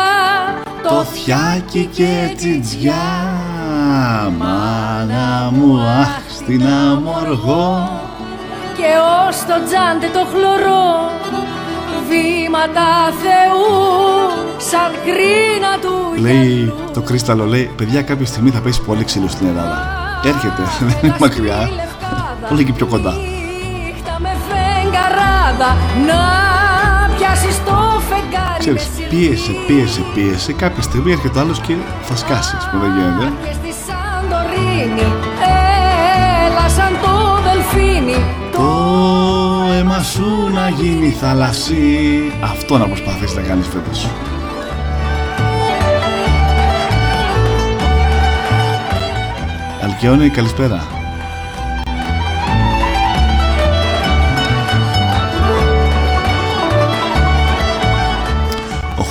Το θιάκι και τσιτζιά. μάνα μου, αχ, στην αμοργό. και ως το τζάντε το χλωρό βήματα Θεού σαν κρίνα του Λέει το κρίσταλο, λέει, παιδιά κάποια στιγμή θα πέσει πολύ ξύλο στην Ελλάδα. Έρχεται, δεν είναι μακριά. Όλο και πιο κοντά. νύχτα με φεγγαράδα να πιάσεις το φεγγάρι Ξέρεις, πίεσε, πίεσε, πίεσε. Κάποια στιγμή έρχεται ο άλλος και θα σκάσει. ας πούμε, δεν γίνεται. και στη Σαντορίνη έλα σαν το δελφίνι Το αίμα σου να γίνει θαλασσί. Αυτό να προσπαθείς να κάνεις φέτος. Αλκιόνι, καλησπέρα.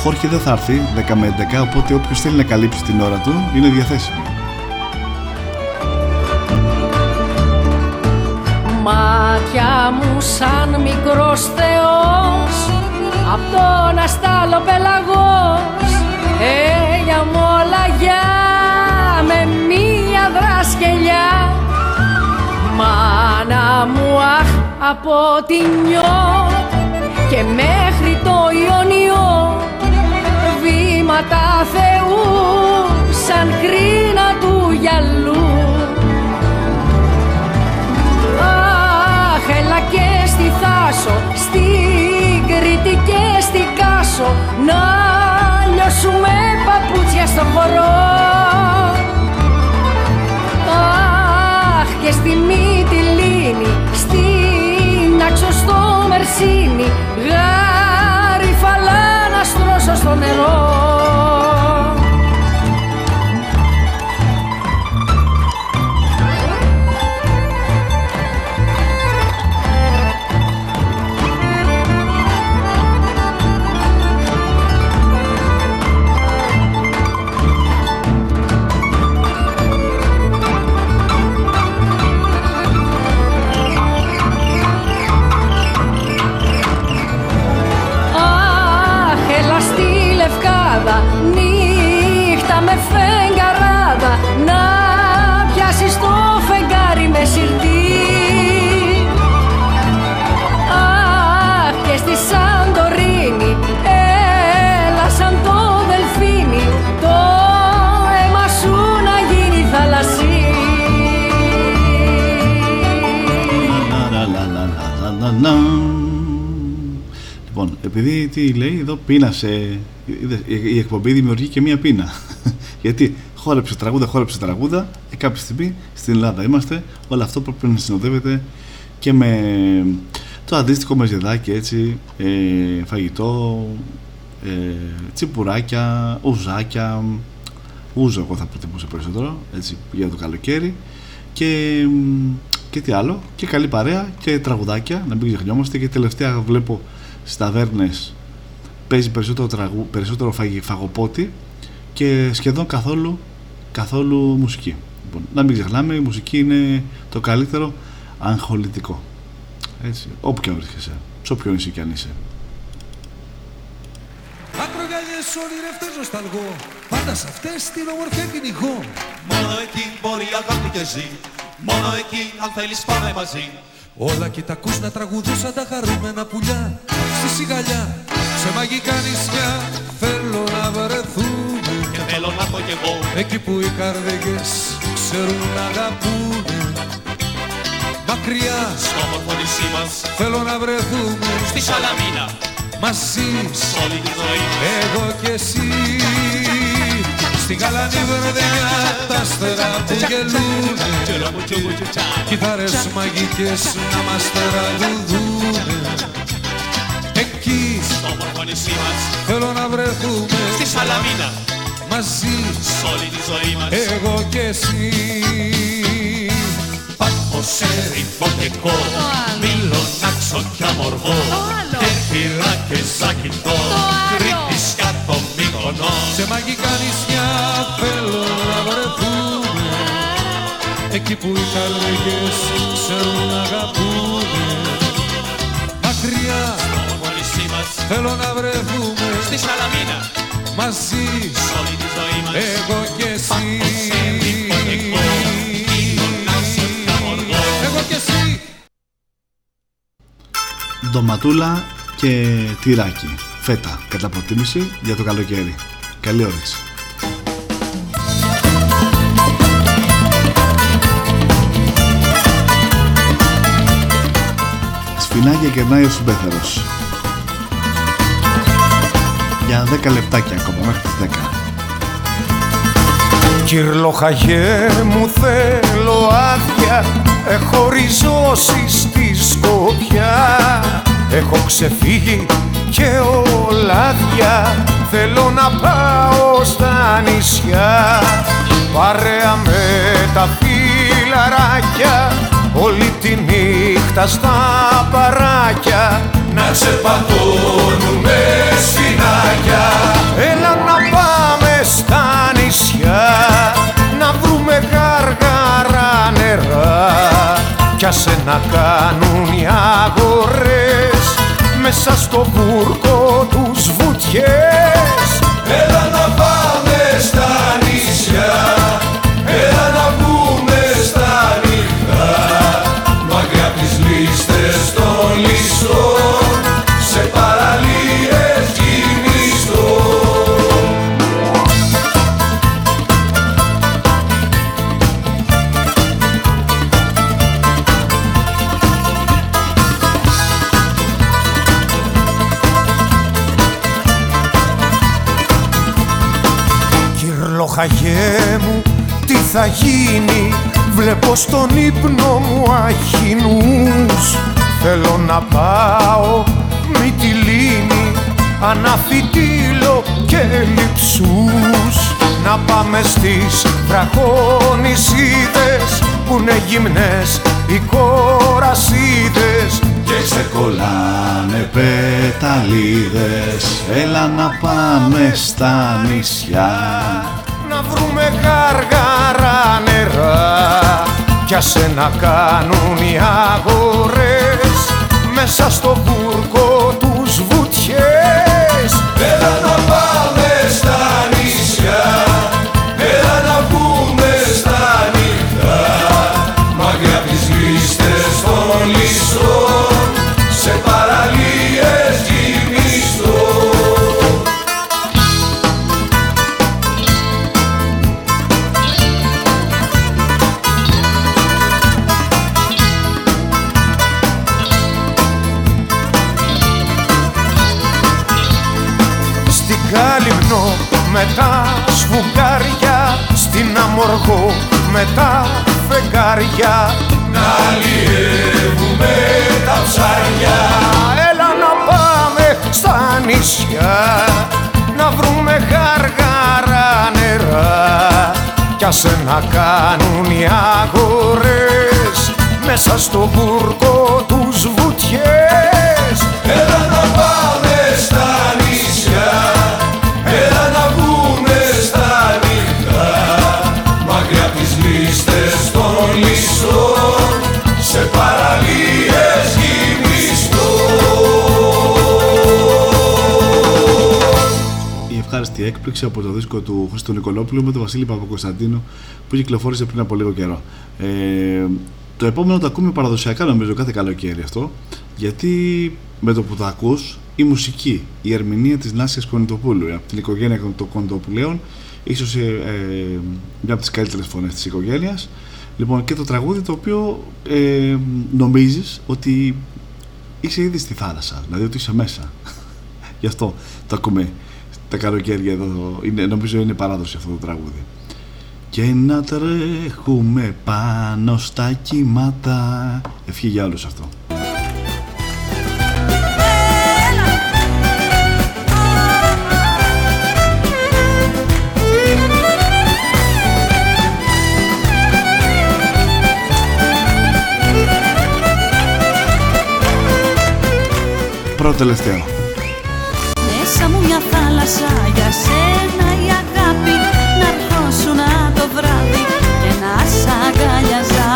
Χόρχε δεν θα έρθει 10 με 11, οπότε όποιος θέλει να καλύψει την ώρα του είναι διαθέσιμο. Μάτια μου σαν μικρός θεός Απ' τον αστάλο πελαγός Έλια μολαγιά με μία δρασκελιά Μάνα μου αχ από την νιώ Και μέχρι το Ιωνιό Βήματα Θεού σαν κρίνα του γυαλού Αχ, έλα και στη Θάσο, στην Κρήτη και στη Κάσο να λιώσουμε παπούτσια στο χορό. Αχ, και στη Μυτιλίνη, στην Άξο στο Μερσίνη γάριφαλά να στρώσω στο νερό. Λευκάδα, νύχτα με φεγγαράδα να πιάσεις το φεγγάρι με σιρτή. Αχ, και στη Σαντορίνη, έλα σαν το δελφίνι, το αίμα σου να γίνει θαλασσί. Λα, λα, λα, λα, λα, λα, λα. Λοιπόν, επειδή τι λέει εδώ, πείνασε. Είδες, η- Η εκπομπή δημιουργεί και μία πείνα. Γιατί χόρεψε τραγούδα, χόρεψε τραγούδα. Ε, κάποια στιγμή στην Ελλάδα είμαστε. Όλο αυτό πρέπει να συνοδεύεται και με το αντίστοιχο μεζεδάκι έτσι. Ε, φαγητό, ε, τσιπουράκια, ουζάκια. Ούζο, εγώ θα προτιμούσα περισσότερο έτσι, για το καλοκαίρι. Και, μ, και τι άλλο, και καλή παρέα και τραγουδάκια, να μην ξεχνιόμαστε. Και τελευταία βλέπω στι ταβέρνε παίζει περισσότερο, τραγου, περισσότερο φαγη, φαγοπότη και σχεδόν καθόλου, καθόλου μουσική. Λοιπόν, να μην ξεχνάμε, η μουσική είναι το καλύτερο αγχολητικό. Έτσι, όπου και αν βρίσκεσαι, σε όποιο νησί κι αν είσαι. Ακρογιαλιές όνειρευτές νοσταλγώ Πάντα σε αυτές την ομορφιά κυνηγώ Μόνο εκεί μπορεί η αγάπη και ζει Μόνο εκεί αν θέλεις πάμε μαζί Όλα και τα ακούς να τραγουδούν σαν τα χαρούμενα πουλιά Στη σιγαλιά, σε μαγικά νησιά Θέλω να βρεθούμε. Και θέλω να έχω κι εγώ. Εκεί που οι καρδιές ξέρουν να αγαπούν. Μακριά, Στο όμορφο νησί μας. θέλω να βρεθούμε. Στη Σαλαμίνα. Μαζί, Σ' όλη τη ζωή. εγώ και εσύ. Στην καλανή βραδιά τα αστέρα που γελούνε. Κιθάρες μαγικές να μας τραγουδούνε Εκεί Στο όμορφο νησί μας. Θέλω να βρεθούμε Στη Σαλαμίνα. Μαζί, Σ' όλη τη ζωή μας. εγώ και εσύ. Πάχο, σέριφο και κό Μήλο, νάξο κι αμοργό. Κέρκυρα και ζακητό Κρήτης κάτω μήκονο. Σε μαγικά νησιά θέλω να βρεθούμε. Εκεί που οι καρδιές ξέρουν να θέλω να βρεθούμε Στη Σαλαμίνα Μαζί Σ' όλη τη ζωή μας εγώ και εσύ Σέριφο και Εγώ και εσύ Ντοματούλα και τυράκι. Φέτα, κατά προτίμηση για το καλοκαίρι. Καλή όρεξη. Σφινάκια κερνάει ο συμπέθερος. Για 10 λεπτάκια ακόμα, μέχρι τις 10. Κυρλοχαγέ μου θέλω άδεια. Έχω ριζώσει στη Σκοπιά. Έχω ξεφύγει και ολάδια Θέλω να πάω στα νησιά. Παρέα με τα φιλαράκια. Όλη τη νύχτα στα παράκια Να ξεπατώνουμε σφινάκια. Έλα να πάμε στα νησιά Να βρούμε γάργαρα νερά. Κι άσε να κάνουν οι αγορές Μέσα στο βούρκο τους βουτιές. Έλα να πάμε στα νησιά Κυρλοχαγέ μου τι θα γίνει Βλέπω στον ύπνο μου αχινούς. Θέλω να πάω Μυτιλίνη Αναφιτήλο και λειψούς. Να πάμε στις βραχονισίδες Που είναι γυμνές οι κορασίδες. Και ξεκολλάνε πεταλίδες. Έλα να πάμε στα νησιά να βρούμε γάργαρα νερά. Κι άσε να κάνουν οι αγορές μέσα στο να κάνουν οι αγορές Μέσα στο βούρκο έκπληξη από το δίσκο του Χρήστο Νικολόπουλου με τον Βασίλη Παπακοσταντίνο που κυκλοφόρησε πριν από λίγο καιρό. Ε, το επόμενο το ακούμε παραδοσιακά νομίζω κάθε καλοκαίρι αυτό γιατί με το που το ακούς η μουσική, η ερμηνεία της Νάσιας Κονιτοπούλου από την οικογένεια των Κονιτοπουλαίων ίσως ε, ε, μια από τις καλύτερες φωνές της οικογένειας. Λοιπόν και το τραγούδι το οποίο ε, νομίζεις ότι είσαι ήδη στη θάλασσα δηλαδή ότι είσαι μέσα. Γι' αυτό το ακούμε τα καλοκαίρια εδώ είναι, νομίζω είναι παράδοση αυτό το τραγούδι. Και να τρέχουμε πάνω στα κύματα. Ευχή για όλους αυτό. Πρώτο τελευταίο Μέσα μου μια για σένα η αγάπη Να αρχώσουνα το βράδυ και να σ' αγκαλιαζά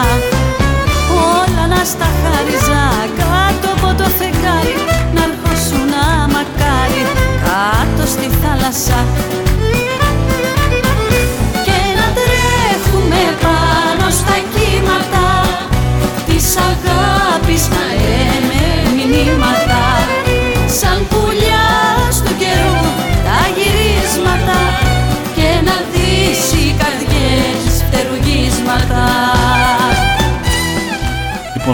Όλα να στα χάριζα κάτω από το φεγγάρι Να αρχώσουνα μακάρι κάτω στη θάλασσα. Και να τρέχουμε πάνω στα κύματα Της αγάπης να λέμε μηνύματα. Σαν που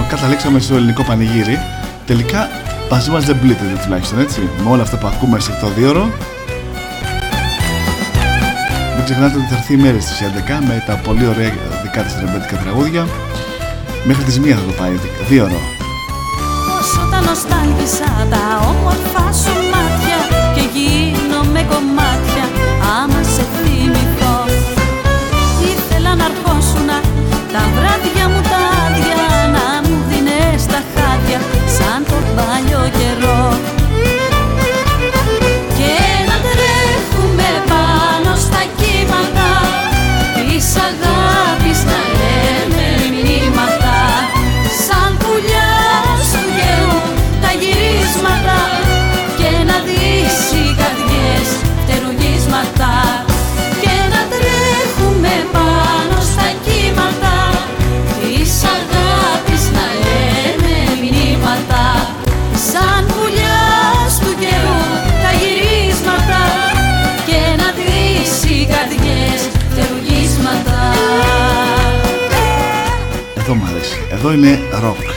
καταλήξαμε στο ελληνικό πανηγύρι. Τελικά μαζί μας δεν πλήττεται τουλάχιστον έτσι. Με όλα αυτά που ακούμε σε αυτό το δίωρο. Μην ξεχνάτε ότι θα έρθει η μέρα στις 11 με τα πολύ ωραία δικά της τρεμπέτικα τραγούδια. Μέχρι τις 1 θα το πάει, δύο ώρο. Πως όταν νοστάλγησα τα όμορφα σου μάτια και γίνομαι κομμάτια παλιό καιρό αρέσει. Εδώ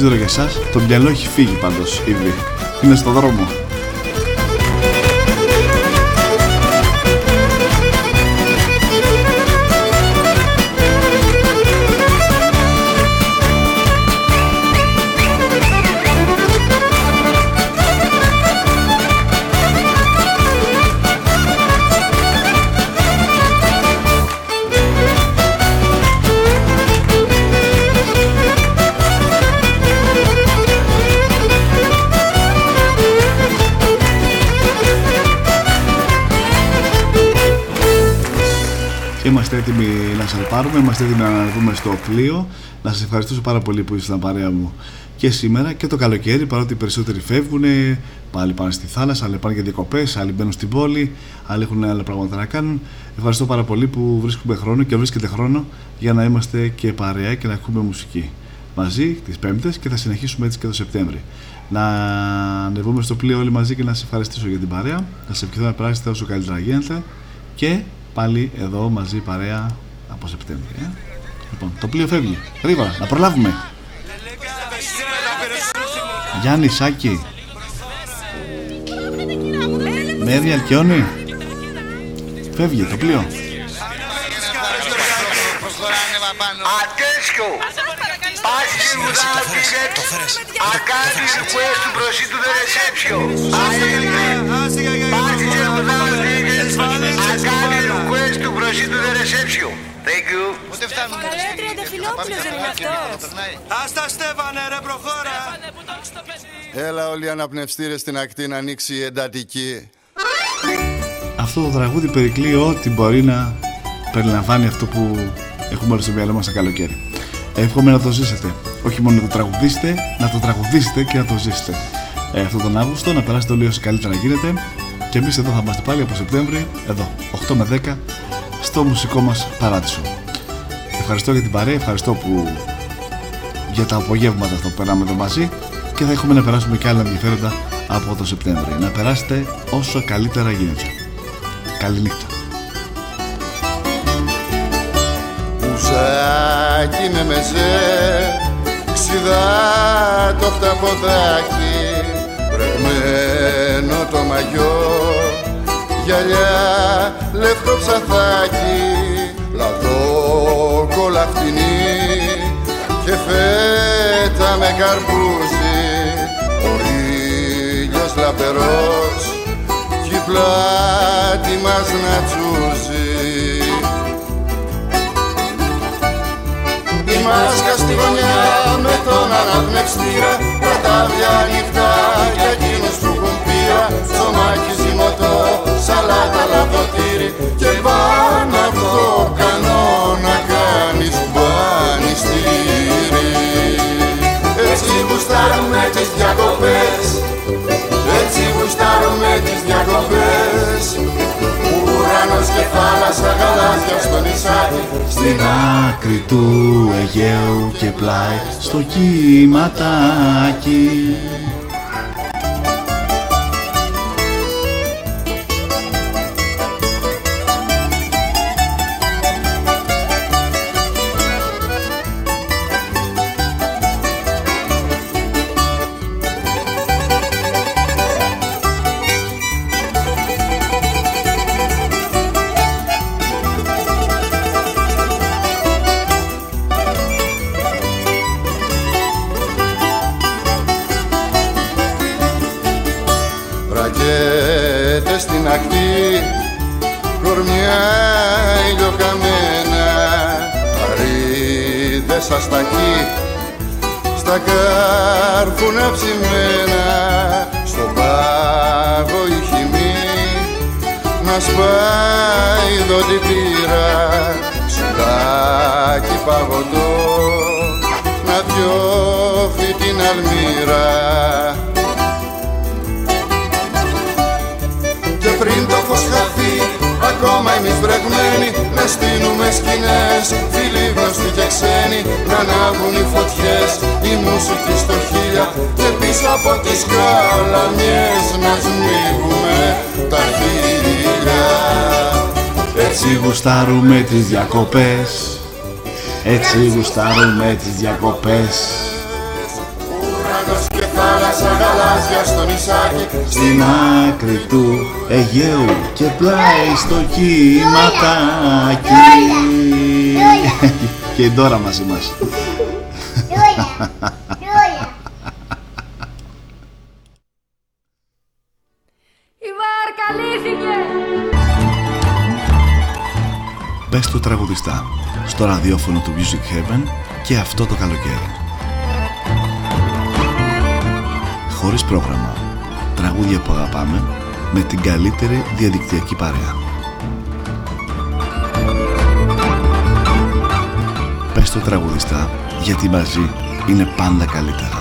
Δεν ξέρω για εσάς, το μυαλό έχει φύγει πάντως ήδη. Είναι στο δρόμο. Πάρουμε, είμαστε έτοιμοι να ανεβούμε στο πλοίο. Να σας ευχαριστήσω πάρα πολύ που ήσασταν παρέα μου και σήμερα και το καλοκαίρι, παρότι οι περισσότεροι φεύγουν, πάλι πάνε στη θάλασσα, άλλοι πάνε για διακοπές, άλλοι μπαίνουν στην πόλη, άλλοι έχουν άλλα πράγματα να κάνουν. Ευχαριστώ πάρα πολύ που βρίσκουμε χρόνο και βρίσκετε χρόνο για να είμαστε και παρέα και να ακούμε μουσική μαζί τις Πέμπτες και θα συνεχίσουμε έτσι και το Σεπτέμβρη. Να ανεβούμε στο πλοίο όλοι μαζί και να σας ευχαριστήσω για την παρέα. Να σας ευχηθώ να περάσετε όσο καλύτερα γίνεται και πάλι εδώ μαζί παρέα από σεπτεμβρία. Ε. Λοιπόν, το πλοίο φεύγει. Ρίβα, να προλάβουμε. Γιάννη Σάκη. Μέδια, Κιόνι. Φεύγει το πλοίο. Ατέσκο. Πάχτη, βοηθάω τη Σεψία. Ακάντει, βοηθάω τη Σεψία. Ακάντει, βοηθάω τη Σεψία. Ακάντει, βοηθάω. Thank you. Καλέ Τριανταφυλόπουλος δεν είναι αυτός. Άστα Στέφανε ρε προχώρα. Έλα όλοι οι αναπνευστήρες στην ακτή να ανοίξει η εντατική. Αυτό το τραγούδι περικλεί ό,τι μπορεί να περιλαμβάνει αυτό που έχουμε όλο στο μυαλό μας το καλοκαίρι. Εύχομαι να το ζήσετε. Όχι μόνο να το τραγουδήσετε, να το τραγουδήσετε και να το ζήσετε. Ε, αυτόν τον Αύγουστο να περάσετε όλοι όσο καλύτερα γίνεται. Και εμείς εδώ θα είμαστε πάλι από Σεπτέμβρη, εδώ, 8 με 10, στο μουσικό μας παράδεισο. Ευχαριστώ για την παρέα, ευχαριστώ που για τα απογεύματα αυτό που περάμε εδώ μαζί και θα έχουμε να περάσουμε και άλλα ενδιαφέροντα από το Σεπτέμβρη. Να περάσετε όσο καλύτερα γίνεται. Καληνύχτα. Ουζάκι με μεζέ Ξιδά το χταποδάκι Βρεγμένο το μαγιό Γυαλιά λευκό ψαθάκι Πλατό κολαφτινή Και φέτα με καρπούζι. Ο ήλιος λαπερός Κι η πλάτη μας να τσούζει. Η μάσκα στη γωνιά με τον αναπνευστήρα Κατάβια ανοιχτά για σαλάτα λαδοτήρι και βάνα αυτό κανόνα κάνεις μπανιστήρι. Έτσι γουστάρουμε τις διακοπές, έτσι γουστάρουμε τις διακοπές ουρανός και θάλασσα γαλάζια στο νησάκι στην άκρη του Αιγαίου και πλάι στο κύματάκι από τις καλαμιές Να σμίγουμε τα χίλια Έτσι γουστάρουμε τις διακοπές. Έτσι γουστάρουμε τις διακοπές. Ουρανός και θάλασσα γαλάζια στο νησάκι. Στην άκρη του Αιγαίου και πλάι στο κύματάκι. Και η Ντόρα μαζί μας ραδιόφωνο του Music Heaven και αυτό το καλοκαίρι. Χωρίς πρόγραμμα. Τραγούδια που αγαπάμε με την καλύτερη διαδικτυακή παρέα. Πες το τραγουδιστά γιατί μαζί είναι πάντα καλύτερα.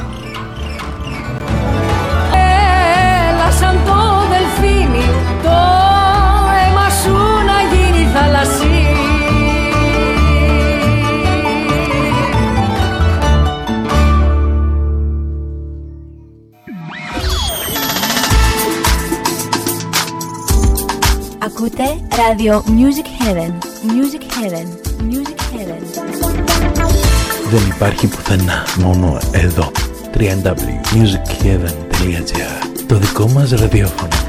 Ακούτε ράδιο Music Heaven. Music Heaven. Music Heaven. Δεν υπάρχει πουθενά, μόνο εδώ. www.musicheaven.gr Το δικό μας ραδιόφωνο.